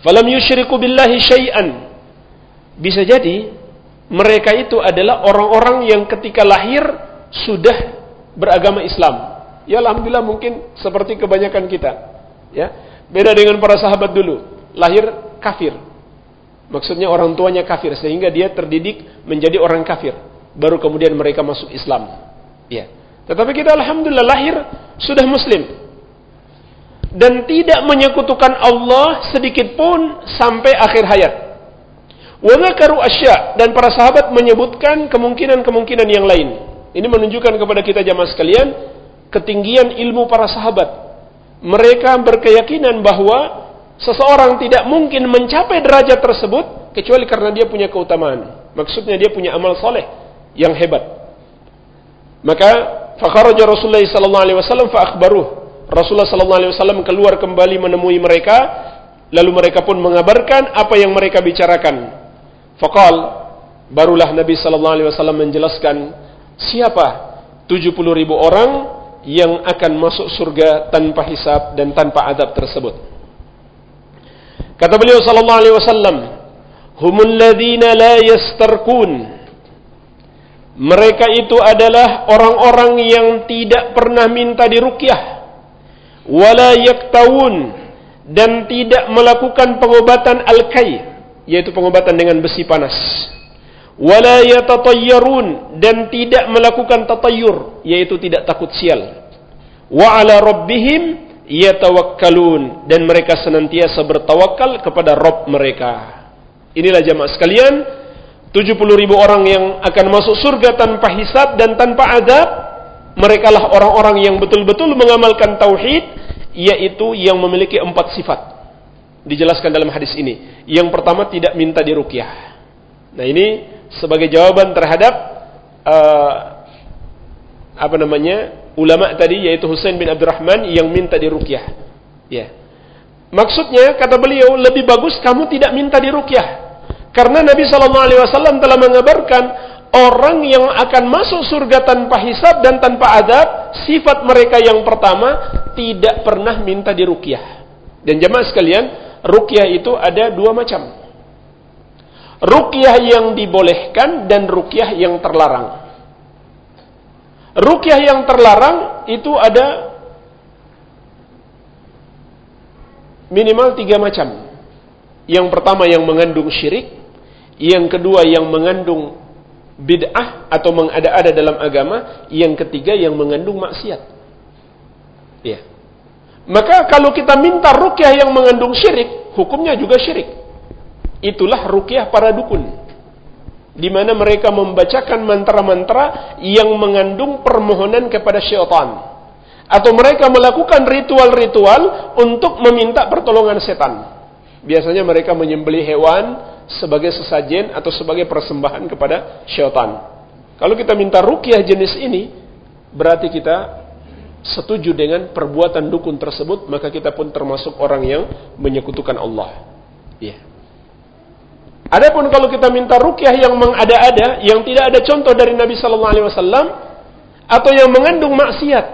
falam yusyriku billahi syai'an. Bisa jadi mereka itu adalah orang-orang yang ketika lahir sudah beragama Islam. Ya alhamdulillah mungkin seperti kebanyakan kita. Ya. Beda dengan para sahabat dulu, lahir kafir. Maksudnya orang tuanya kafir sehingga dia terdidik menjadi orang kafir. Baru kemudian mereka masuk Islam. Ya. Tetapi kita alhamdulillah lahir sudah muslim dan tidak menyekutukan Allah sedikit pun sampai akhir hayat. Wadzakaru asya dan para sahabat menyebutkan kemungkinan-kemungkinan yang lain. Ini menunjukkan kepada kita jamaah sekalian ketinggian ilmu para sahabat. Mereka berkeyakinan bahwa seseorang tidak mungkin mencapai derajat tersebut kecuali karena dia punya keutamaan. Maksudnya dia punya amal soleh yang hebat. Maka fakharaja Rasulullah sallallahu alaihi wasallam fa akhbaruh Rasulullah sallallahu alaihi wasallam keluar kembali menemui mereka lalu mereka pun mengabarkan apa yang mereka bicarakan. Faqal barulah Nabi sallallahu alaihi wasallam menjelaskan siapa 70 ribu orang yang akan masuk surga tanpa hisab dan tanpa adab tersebut. Kata beliau sallallahu alaihi wasallam, "Humul ladzina la yastarqun." Mereka itu adalah orang-orang yang tidak pernah minta diruqyah wala yaktawun. Dan tidak melakukan pengobatan al-kai yaitu pengobatan dengan besi panas. Wala yatatayyarun. Dan tidak melakukan tatayyur yaitu tidak takut sial. Wa ala rabbihim yatawakkalun. Dan mereka senantiasa bertawakal kepada Rabb mereka. Inilah jamaah sekalian 70 ribu orang yang akan masuk surga tanpa hisab dan tanpa adab mereka lah orang-orang yang betul-betul mengamalkan tauhid yaitu yang memiliki empat sifat. Dijelaskan dalam hadis ini. Yang pertama tidak minta dirukyah. Nah ini sebagai jawaban terhadap uh, apa namanya ulama tadi yaitu Husain bin Abdurrahman yang minta dirukyah. Ya. Maksudnya kata beliau lebih bagus kamu tidak minta dirukyah. Karena Nabi Shallallahu Alaihi Wasallam telah mengabarkan orang yang akan masuk surga tanpa hisab dan tanpa adab, sifat mereka yang pertama tidak pernah minta dirukyah. Dan jemaah sekalian, rukyah itu ada dua macam. Rukyah yang dibolehkan dan rukyah yang terlarang. Rukyah yang terlarang itu ada minimal tiga macam. Yang pertama yang mengandung syirik, yang kedua yang mengandung bid'ah atau mengada-ada dalam agama, yang ketiga yang mengandung maksiat. Ya. Maka kalau kita minta rukyah yang mengandung syirik, hukumnya juga syirik. Itulah rukyah para dukun. Di mana mereka membacakan mantra-mantra yang mengandung permohonan kepada syaitan. Atau mereka melakukan ritual-ritual untuk meminta pertolongan setan. Biasanya mereka menyembelih hewan, sebagai sesajen atau sebagai persembahan kepada syaitan. Kalau kita minta rukyah jenis ini, berarti kita setuju dengan perbuatan dukun tersebut, maka kita pun termasuk orang yang menyekutukan Allah. Iya. Adapun kalau kita minta rukyah yang mengada-ada, yang tidak ada contoh dari Nabi Sallallahu Alaihi Wasallam, atau yang mengandung maksiat,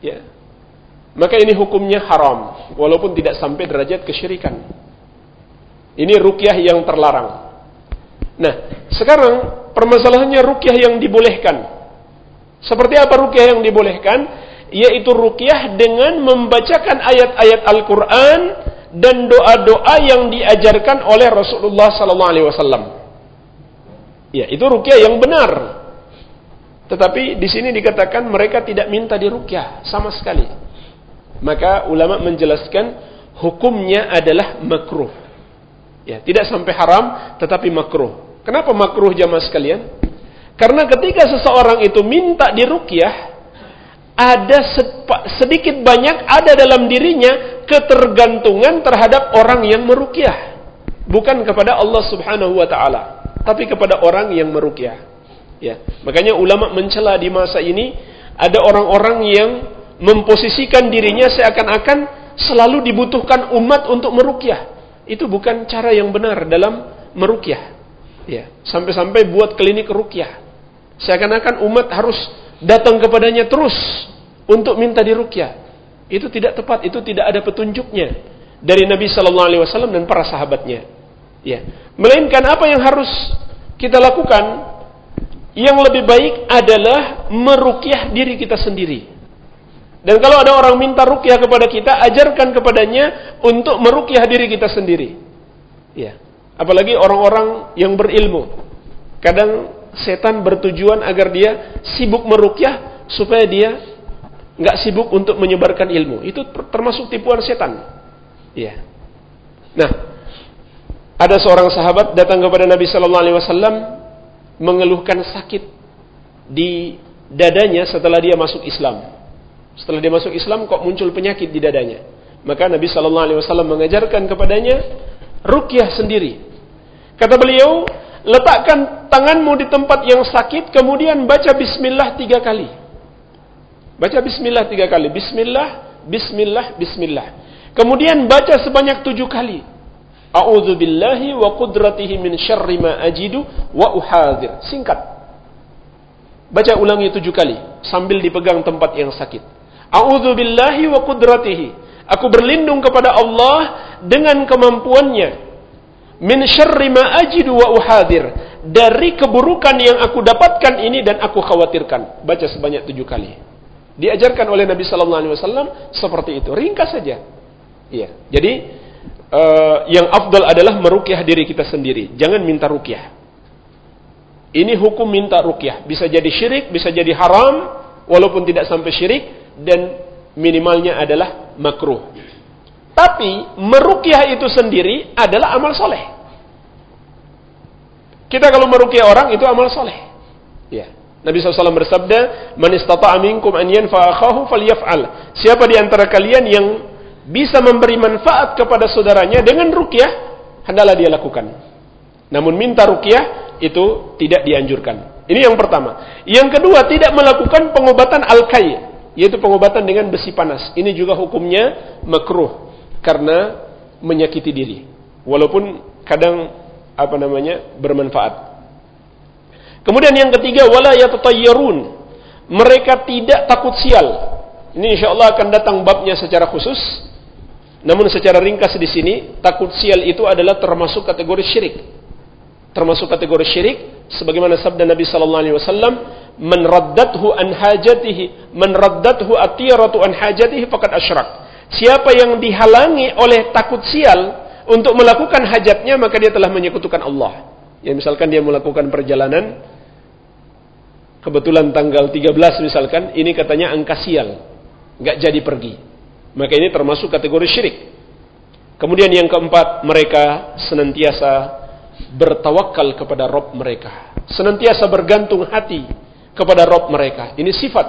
ya, maka ini hukumnya haram, walaupun tidak sampai derajat kesyirikan. Ini rukyah yang terlarang. Nah, sekarang permasalahannya rukyah yang dibolehkan. Seperti apa rukyah yang dibolehkan? Yaitu rukyah dengan membacakan ayat-ayat Al-Quran dan doa-doa yang diajarkan oleh Rasulullah sallallahu alaihi wasallam. Ya, itu rukyah yang benar. Tetapi di sini dikatakan mereka tidak minta dirukyah sama sekali. Maka ulama menjelaskan hukumnya adalah makruh. Ya, tidak sampai haram tetapi makruh. Kenapa makruh jamaah sekalian? Karena ketika seseorang itu minta dirukyah, ada sedikit banyak ada dalam dirinya ketergantungan terhadap orang yang merukyah. Bukan kepada Allah subhanahu wa ta'ala. Tapi kepada orang yang merukyah. Ya. Makanya ulama mencela di masa ini, ada orang-orang yang memposisikan dirinya seakan-akan selalu dibutuhkan umat untuk merukyah. Itu bukan cara yang benar dalam merukyah. Ya. Sampai-sampai buat klinik rukyah. Seakan-akan umat harus datang kepadanya terus untuk minta dirukyah. Itu tidak tepat, itu tidak ada petunjuknya dari Nabi sallallahu alaihi wasallam dan para sahabatnya. Ya. Melainkan apa yang harus kita lakukan yang lebih baik adalah merukyah diri kita sendiri. Dan kalau ada orang minta rukyah kepada kita, ajarkan kepadanya untuk merukyah diri kita sendiri. Ya. Apalagi orang-orang yang berilmu. Kadang setan bertujuan agar dia sibuk merukyah supaya dia nggak sibuk untuk menyebarkan ilmu. Itu termasuk tipuan setan. Iya. Nah, ada seorang sahabat datang kepada Nabi Sallallahu Alaihi Wasallam mengeluhkan sakit di dadanya setelah dia masuk Islam. Setelah dia masuk Islam kok muncul penyakit di dadanya. Maka Nabi Sallallahu Alaihi Wasallam mengajarkan kepadanya rukyah sendiri. Kata beliau, letakkan tanganmu di tempat yang sakit, kemudian baca Bismillah tiga kali. Baca Bismillah tiga kali. Bismillah, Bismillah, Bismillah. Kemudian baca sebanyak tujuh kali. A'udzu billahi wa qudratihi min syarri ma ajidu wa uhadir. Singkat. Baca ulangi tujuh kali sambil dipegang tempat yang sakit. A'udzu billahi wa qudratihi. Aku berlindung kepada Allah dengan kemampuannya. Min syarri ma ajidu wa uhadir. Dari keburukan yang aku dapatkan ini dan aku khawatirkan. Baca sebanyak tujuh kali. Diajarkan oleh Nabi Sallallahu Alaihi Wasallam seperti itu. Ringkas saja. Iya. Jadi uh, yang afdal adalah merukyah diri kita sendiri. Jangan minta rukyah. Ini hukum minta rukyah. Bisa jadi syirik bisa jadi haram walaupun tidak sampai syirik dan minimalnya adalah makruh tapi merukyah itu sendiri adalah amal soleh. Kita kalau merukyah orang itu amal soleh. Ya. Nabi SAW bersabda, "Man minkum an yanfa'a akhahu falyaf'al." Siapa di antara kalian yang bisa memberi manfaat kepada saudaranya dengan rukyah, hendaklah dia lakukan. Namun minta rukyah itu tidak dianjurkan. Ini yang pertama. Yang kedua, tidak melakukan pengobatan al-kay, yaitu pengobatan dengan besi panas. Ini juga hukumnya makruh karena menyakiti diri. Walaupun kadang apa namanya bermanfaat. Kemudian yang ketiga wala yatatayyarun. Mereka tidak takut sial. Ini insyaallah akan datang babnya secara khusus. Namun secara ringkas di sini, takut sial itu adalah termasuk kategori syirik. Termasuk kategori syirik sebagaimana sabda Nabi sallallahu alaihi wasallam, "Man raddathu an hajatihi, man raddathu atiyaratu an hajatihi faqad asyrak." Siapa yang dihalangi oleh takut sial untuk melakukan hajatnya maka dia telah menyekutukan Allah. Ya misalkan dia melakukan perjalanan kebetulan tanggal 13 misalkan ini katanya angka sial nggak jadi pergi. Maka ini termasuk kategori syirik. Kemudian yang keempat mereka senantiasa bertawakal kepada Rob mereka. Senantiasa bergantung hati kepada Rob mereka. Ini sifat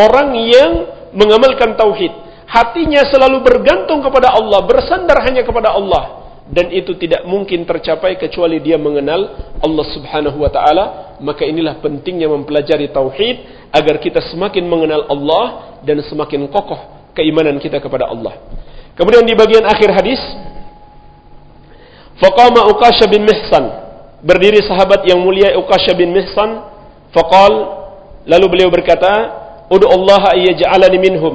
orang yang mengamalkan tauhid hatinya selalu bergantung kepada Allah, bersandar hanya kepada Allah dan itu tidak mungkin tercapai kecuali dia mengenal Allah Subhanahu wa taala, maka inilah pentingnya mempelajari tauhid agar kita semakin mengenal Allah dan semakin kokoh keimanan kita kepada Allah. Kemudian di bagian akhir hadis Faqama Uqasha bin Mihsan. Berdiri sahabat yang mulia Uqasha bin Mihsan. Faqal. Lalu beliau berkata, Udu Allah ayyaj'alani minhum.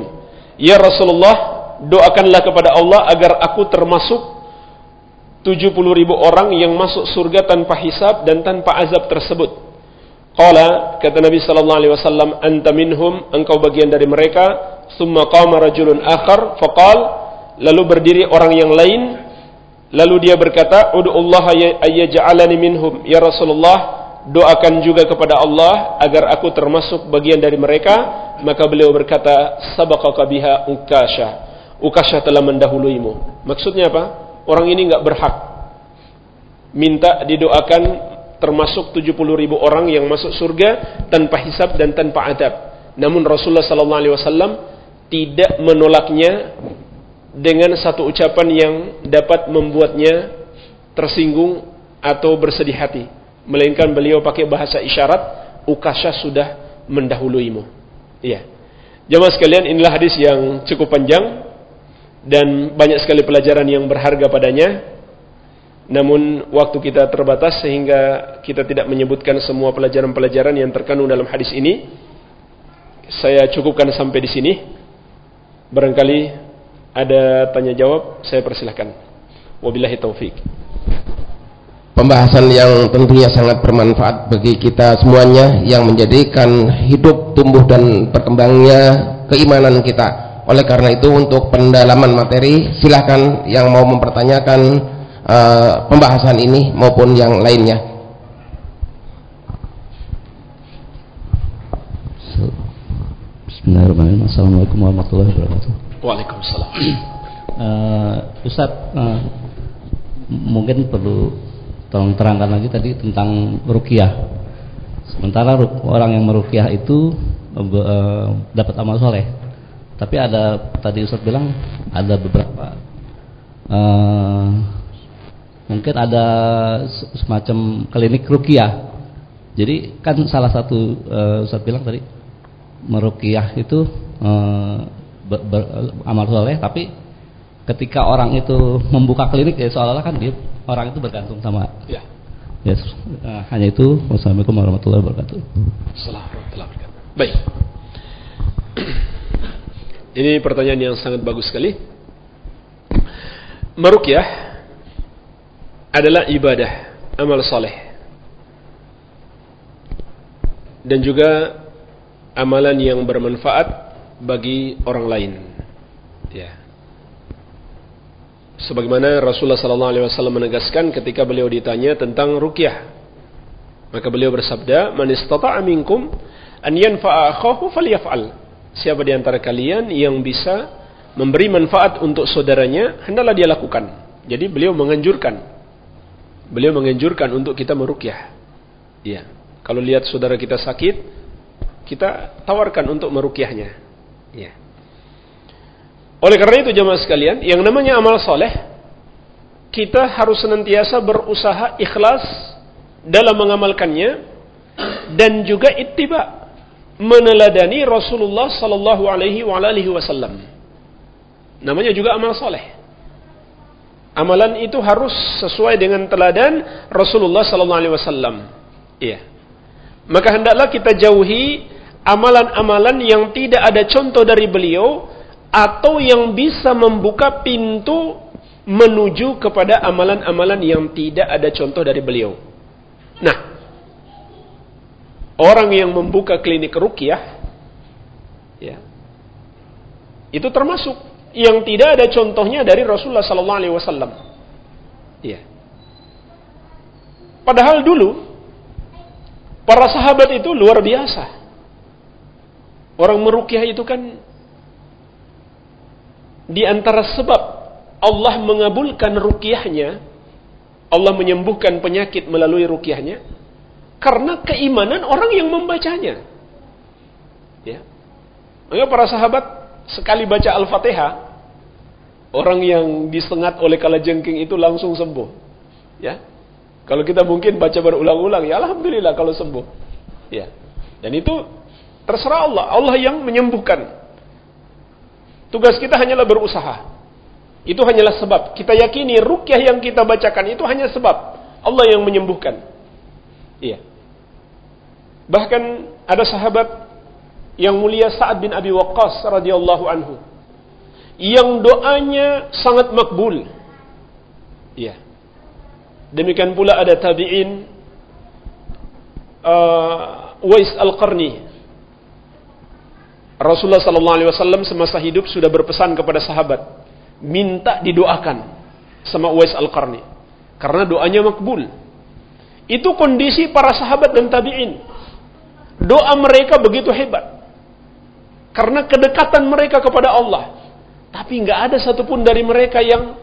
Ya Rasulullah, doakanlah kepada Allah agar aku termasuk 70 ribu orang yang masuk surga tanpa hisab dan tanpa azab tersebut. Qala kata Nabi sallallahu alaihi wasallam anta minhum engkau bagian dari mereka summa qama rajulun akhar faqal lalu berdiri orang yang lain lalu dia berkata ud'ullaha ayyaj'alani minhum ya Rasulullah doakan juga kepada Allah agar aku termasuk bagian dari mereka maka beliau berkata sabaqaka biha ukasha ukasha telah mendahuluimu maksudnya apa orang ini enggak berhak minta didoakan termasuk 70 ribu orang yang masuk surga tanpa hisab dan tanpa adab. Namun Rasulullah sallallahu alaihi wasallam tidak menolaknya dengan satu ucapan yang dapat membuatnya tersinggung atau bersedih hati. Melainkan beliau pakai bahasa isyarat, ukasha sudah mendahuluimu. Iya. Jamaah sekalian, inilah hadis yang cukup panjang dan banyak sekali pelajaran yang berharga padanya. Namun waktu kita terbatas sehingga kita tidak menyebutkan semua pelajaran-pelajaran yang terkandung dalam hadis ini. Saya cukupkan sampai di sini. Barangkali ada tanya jawab, saya persilahkan. Wabillahi taufik. Pembahasan yang tentunya sangat bermanfaat bagi kita semuanya yang menjadikan hidup tumbuh dan berkembangnya keimanan kita. Oleh karena itu untuk pendalaman materi silahkan yang mau mempertanyakan uh, pembahasan ini maupun yang lainnya. Bismillahirrahmanirrahim. Assalamualaikum warahmatullahi wabarakatuh. Waalaikumsalam. Uh, Ustaz, uh, mungkin perlu tolong terangkan lagi tadi tentang rukiah. Sementara orang yang merukiah itu uh, dapat amal soleh, tapi ada tadi Ustaz bilang ada beberapa uh, mungkin ada semacam klinik rukiah. Jadi kan salah satu uh, Ustaz bilang tadi merukiah itu uh, amal soleh, tapi ketika orang itu membuka klinik ya seolah-olah kan dia orang itu bergantung sama ya. Ya, uh, hanya itu. Wassalamualaikum warahmatullahi wabarakatuh. Assalamualaikum Baik. Ini pertanyaan yang sangat bagus sekali. Merukyah adalah ibadah, amal soleh. Dan juga amalan yang bermanfaat bagi orang lain. Ya. Sebagaimana Rasulullah sallallahu alaihi wasallam menegaskan ketika beliau ditanya tentang ruqyah. Maka beliau bersabda, "Man istata'a minkum an yanfa'a akhahu falyaf'al." Siapa di antara kalian yang bisa memberi manfaat untuk saudaranya, hendaklah dia lakukan. Jadi beliau menganjurkan beliau menganjurkan untuk kita merukyah. Iya. Kalau lihat saudara kita sakit, kita tawarkan untuk merukyahnya. Iya. Oleh karena itu jemaah sekalian, yang namanya amal soleh, kita harus senantiasa berusaha ikhlas dalam mengamalkannya dan juga ittiba meneladani Rasulullah sallallahu alaihi wasallam. Namanya juga amal soleh. Amalan itu harus sesuai dengan teladan Rasulullah sallallahu alaihi wasallam. Iya. Maka hendaklah kita jauhi amalan-amalan yang tidak ada contoh dari beliau atau yang bisa membuka pintu menuju kepada amalan-amalan yang tidak ada contoh dari beliau. Nah, orang yang membuka klinik rukyah ya, itu termasuk yang tidak ada contohnya dari Rasulullah sallallahu alaihi wasallam. Iya. Padahal dulu para sahabat itu luar biasa. Orang merukyah itu kan di antara sebab Allah mengabulkan rukyahnya, Allah menyembuhkan penyakit melalui rukyahnya karena keimanan orang yang membacanya. Ya. Maka para sahabat sekali baca Al-Fatihah Orang yang disengat oleh kalajengking itu langsung sembuh. Ya. Kalau kita mungkin baca berulang-ulang, ya alhamdulillah kalau sembuh. Ya. Dan itu terserah Allah. Allah yang menyembuhkan. Tugas kita hanyalah berusaha. Itu hanyalah sebab. Kita yakini rukyah yang kita bacakan itu hanya sebab. Allah yang menyembuhkan. Iya. Bahkan ada sahabat yang mulia Sa'ad bin Abi Waqqas radhiyallahu anhu yang doanya sangat makbul. Iya. Demikian pula ada tabi'in uh, Wais Al-Qarni. Rasulullah sallallahu alaihi wasallam semasa hidup sudah berpesan kepada sahabat, minta didoakan sama Wais Al-Qarni karena doanya makbul. Itu kondisi para sahabat dan tabi'in. Doa mereka begitu hebat. Karena kedekatan mereka kepada Allah. Tapi nggak ada satupun dari mereka yang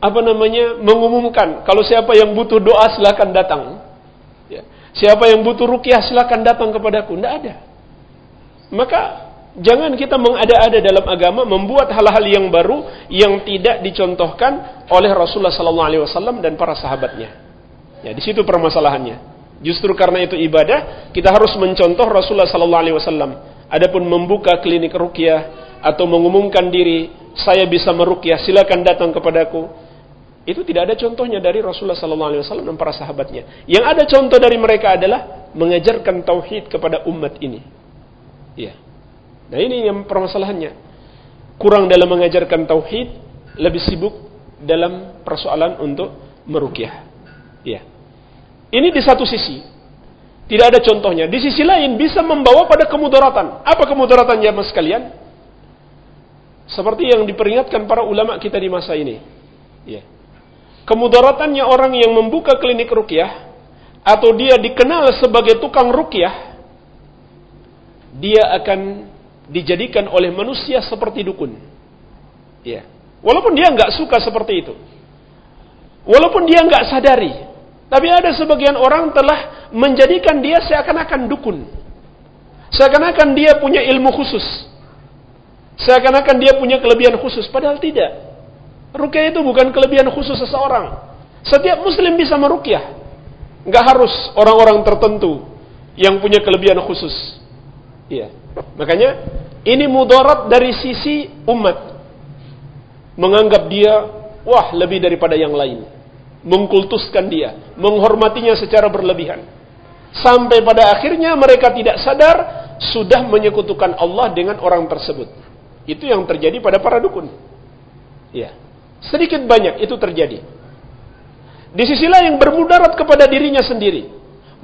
apa namanya mengumumkan kalau siapa yang butuh doa silakan datang. Ya. Siapa yang butuh rukyah silakan datang kepadaku. Tidak ada. Maka jangan kita mengada-ada dalam agama membuat hal-hal yang baru yang tidak dicontohkan oleh Rasulullah Sallallahu Alaihi Wasallam dan para sahabatnya. Ya di situ permasalahannya. Justru karena itu ibadah kita harus mencontoh Rasulullah Sallallahu Alaihi Wasallam. Adapun membuka klinik rukyah atau mengumumkan diri saya bisa merukyah silakan datang kepadaku itu tidak ada contohnya dari Rasulullah sallallahu alaihi wasallam dan para sahabatnya yang ada contoh dari mereka adalah mengajarkan tauhid kepada umat ini iya. Nah ini yang permasalahannya. Kurang dalam mengajarkan tauhid lebih sibuk dalam persoalan untuk merukyah. Iya. Ini di satu sisi. Tidak ada contohnya. Di sisi lain bisa membawa pada kemudaratan. Apa kemudaratan mas sekalian? Seperti yang diperingatkan para ulama kita di masa ini. Ya. Kemudaratannya orang yang membuka klinik rukyah atau dia dikenal sebagai tukang rukyah, dia akan dijadikan oleh manusia seperti dukun. Ya. Walaupun dia nggak suka seperti itu. Walaupun dia nggak sadari. Tapi ada sebagian orang telah menjadikan dia seakan-akan dukun. Seakan-akan dia punya ilmu khusus. Seakan-akan dia punya kelebihan khusus, padahal tidak. Rukyah itu bukan kelebihan khusus seseorang. Setiap muslim bisa merukyah. Nggak harus orang-orang tertentu yang punya kelebihan khusus. Iya. Makanya ini mudarat dari sisi umat. Menganggap dia wah lebih daripada yang lain. Mengkultuskan dia, menghormatinya secara berlebihan. Sampai pada akhirnya mereka tidak sadar sudah menyekutukan Allah dengan orang tersebut. Itu yang terjadi pada para dukun. Ya. Sedikit banyak itu terjadi. Di sisi lain bermudarat kepada dirinya sendiri.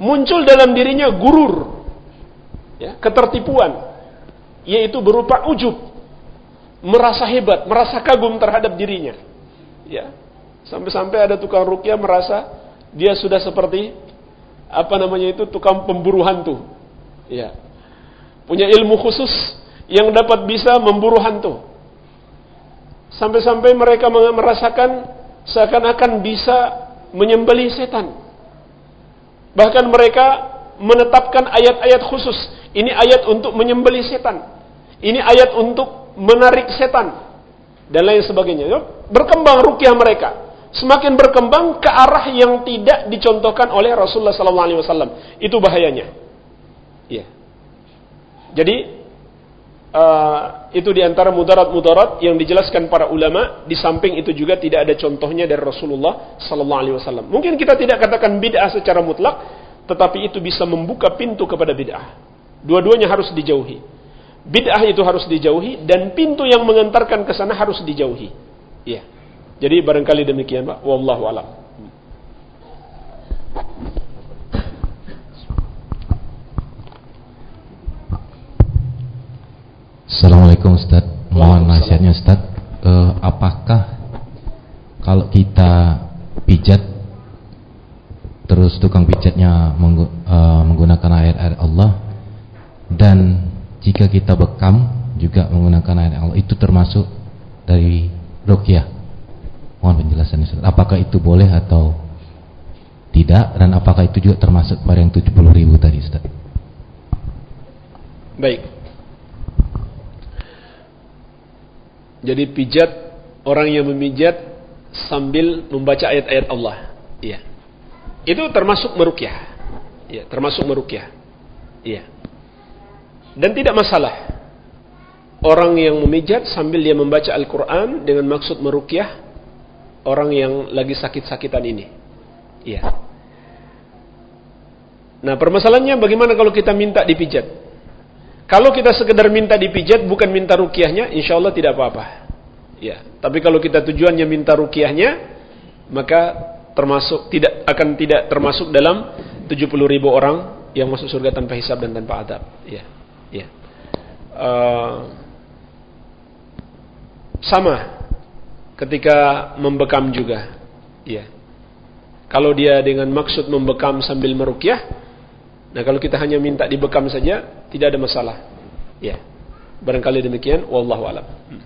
Muncul dalam dirinya gurur. Ya, ketertipuan. Yaitu berupa ujub. Merasa hebat, merasa kagum terhadap dirinya. Ya. Sampai-sampai ada tukang rukyah merasa dia sudah seperti apa namanya itu tukang pemburu hantu. Ya. Punya ilmu khusus yang dapat bisa memburu hantu. Sampai-sampai mereka merasakan seakan-akan bisa menyembeli setan. Bahkan mereka menetapkan ayat-ayat khusus. Ini ayat untuk menyembeli setan. Ini ayat untuk menarik setan. Dan lain sebagainya. Berkembang rukyah mereka. Semakin berkembang ke arah yang tidak dicontohkan oleh Rasulullah SAW. Itu bahayanya. Ya. Jadi Uh, itu di antara mudarat-mudarat yang dijelaskan para ulama. Di samping itu juga tidak ada contohnya dari Rasulullah Wasallam. Mungkin kita tidak katakan bid'ah secara mutlak, tetapi itu bisa membuka pintu kepada bid'ah. Dua-duanya harus dijauhi. Bid'ah itu harus dijauhi dan pintu yang mengantarkan ke sana harus dijauhi. Iya. Jadi barangkali demikian, Pak. Wallahu a'lam. Assalamualaikum Ustaz. Mohon nasihatnya Ustaz. Uh, apakah kalau kita pijat terus tukang pijatnya menggu, uh, menggunakan air-air Allah dan jika kita bekam juga menggunakan air Allah itu termasuk dari rukyah. Mohon penjelasan Ustaz. Apakah itu boleh atau tidak dan apakah itu juga termasuk pada yang 70 ribu tadi Ustaz? Baik. Jadi pijat orang yang memijat sambil membaca ayat-ayat Allah. Iya. Itu termasuk merukyah. Iya, termasuk merukyah. Iya. Dan tidak masalah. orang yang memijat sambil dia membaca Al-Quran dengan maksud merukyah orang yang lagi sakit-sakitan ini. Iya. Nah permasalahannya bagaimana kalau kita minta dipijat? Kalau kita sekedar minta dipijat bukan minta rukyahnya, insya Allah tidak apa-apa. Ya, tapi kalau kita tujuannya minta rukyahnya, maka termasuk tidak akan tidak termasuk dalam 70 ribu orang yang masuk surga tanpa hisab dan tanpa adab. Ya, ya. Uh, sama ketika membekam juga. Ya. Kalau dia dengan maksud membekam sambil merukyah, nah kalau kita hanya minta dibekam saja, tidak ada masalah. Ya. Barangkali demikian, wallahu alam. Hmm.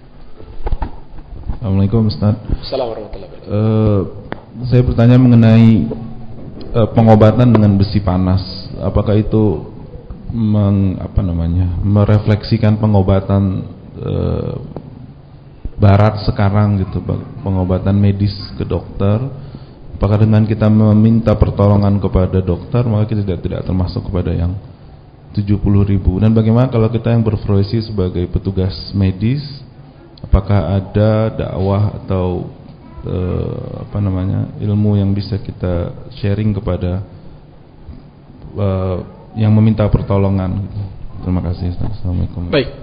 Assalamualaikum Ustaz. Assalamualaikum warahmatullahi wabarakatuh. Uh, saya bertanya mengenai uh, pengobatan dengan besi panas. Apakah itu meng, apa namanya merefleksikan pengobatan uh, barat sekarang gitu pengobatan medis ke dokter. Apakah dengan kita meminta pertolongan kepada dokter maka kita tidak tidak termasuk kepada yang 70 ribu. Dan bagaimana kalau kita yang berprofesi sebagai petugas medis? Apakah ada dakwah atau eh, apa namanya ilmu yang bisa kita sharing kepada eh, yang meminta pertolongan terima kasih Assalamualaikum baik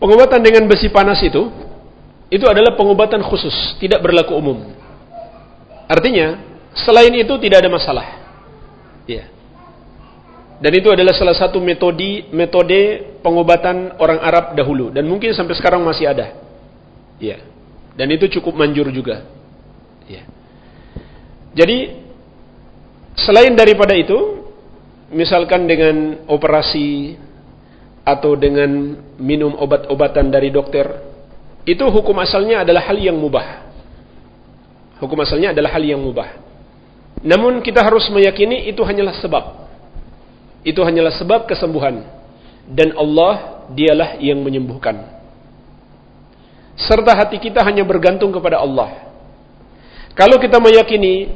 Pengobatan dengan besi panas itu itu adalah pengobatan khusus, tidak berlaku umum. Artinya, selain itu tidak ada masalah. Ya. Dan itu adalah salah satu metode metode pengobatan orang Arab dahulu dan mungkin sampai sekarang masih ada. Ya. Dan itu cukup manjur juga. Ya. Jadi selain daripada itu, misalkan dengan operasi atau dengan minum obat-obatan dari dokter itu hukum asalnya adalah hal yang mubah. Hukum asalnya adalah hal yang mubah. Namun kita harus meyakini itu hanyalah sebab. Itu hanyalah sebab kesembuhan. Dan Allah dialah yang menyembuhkan. Serta hati kita hanya bergantung kepada Allah. Kalau kita meyakini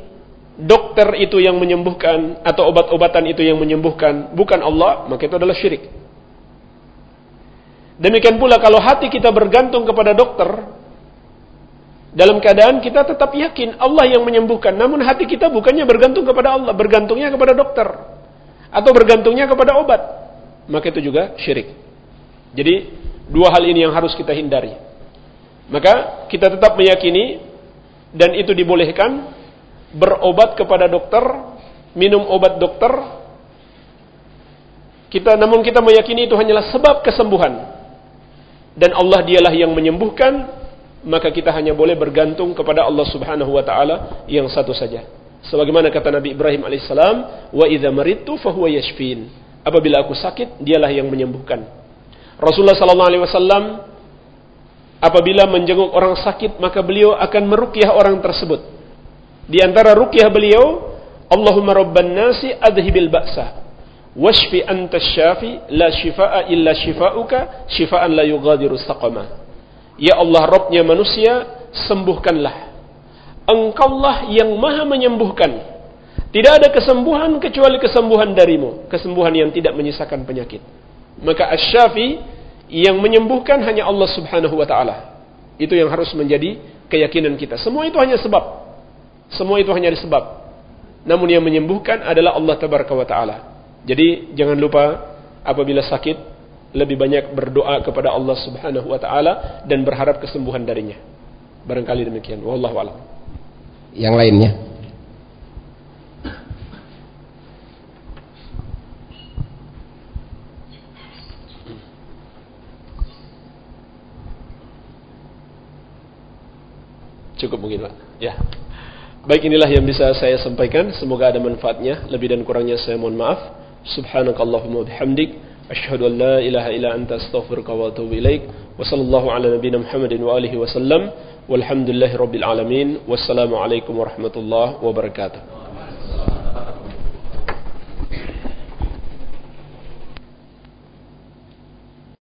dokter itu yang menyembuhkan atau obat-obatan itu yang menyembuhkan bukan Allah maka itu adalah syirik Demikian pula kalau hati kita bergantung kepada dokter, dalam keadaan kita tetap yakin Allah yang menyembuhkan, namun hati kita bukannya bergantung kepada Allah, bergantungnya kepada dokter atau bergantungnya kepada obat, maka itu juga syirik. Jadi dua hal ini yang harus kita hindari. Maka kita tetap meyakini dan itu dibolehkan berobat kepada dokter, minum obat dokter. Kita namun kita meyakini itu hanyalah sebab kesembuhan dan Allah dialah yang menyembuhkan, maka kita hanya boleh bergantung kepada Allah Subhanahu wa taala yang satu saja. Sebagaimana kata Nabi Ibrahim alaihissalam, "Wa idza maridtu fahuwa yashfin." Apabila aku sakit, dialah yang menyembuhkan. Rasulullah sallallahu alaihi wasallam apabila menjenguk orang sakit, maka beliau akan meruqyah orang tersebut. Di antara ruqyah beliau, Allahumma rabban nasi adhibil ba'sa Washfi anta syafi la shifa'a illa shifa'uka shifa'an la yughadiru saqama. Ya Allah Rabbnya manusia, sembuhkanlah. Engkaulah yang maha menyembuhkan. Tidak ada kesembuhan kecuali kesembuhan darimu. Kesembuhan yang tidak menyisakan penyakit. Maka asyafi yang menyembuhkan hanya Allah subhanahu wa ta'ala. Itu yang harus menjadi keyakinan kita. Semua itu hanya sebab. Semua itu hanya sebab. Namun yang menyembuhkan adalah Allah tabaraka wa ta'ala. Jadi jangan lupa apabila sakit lebih banyak berdoa kepada Allah Subhanahu wa taala dan berharap kesembuhan darinya. Barangkali demikian. Wallahu a'lam. Yang lainnya. Cukup mungkin, Pak. Ya. Baik inilah yang bisa saya sampaikan. Semoga ada manfaatnya. Lebih dan kurangnya saya mohon maaf. Subhanakallahumma bihamdik. Ashhadu an la ilaha illa anta astaghfiruka wa atubu ilaik. Wa sallallahu ala nabiyyina Muhammadin wa alihi wa sallam. Walhamdulillahi rabbil alamin. Wassalamualaikum warahmatullahi wabarakatuh.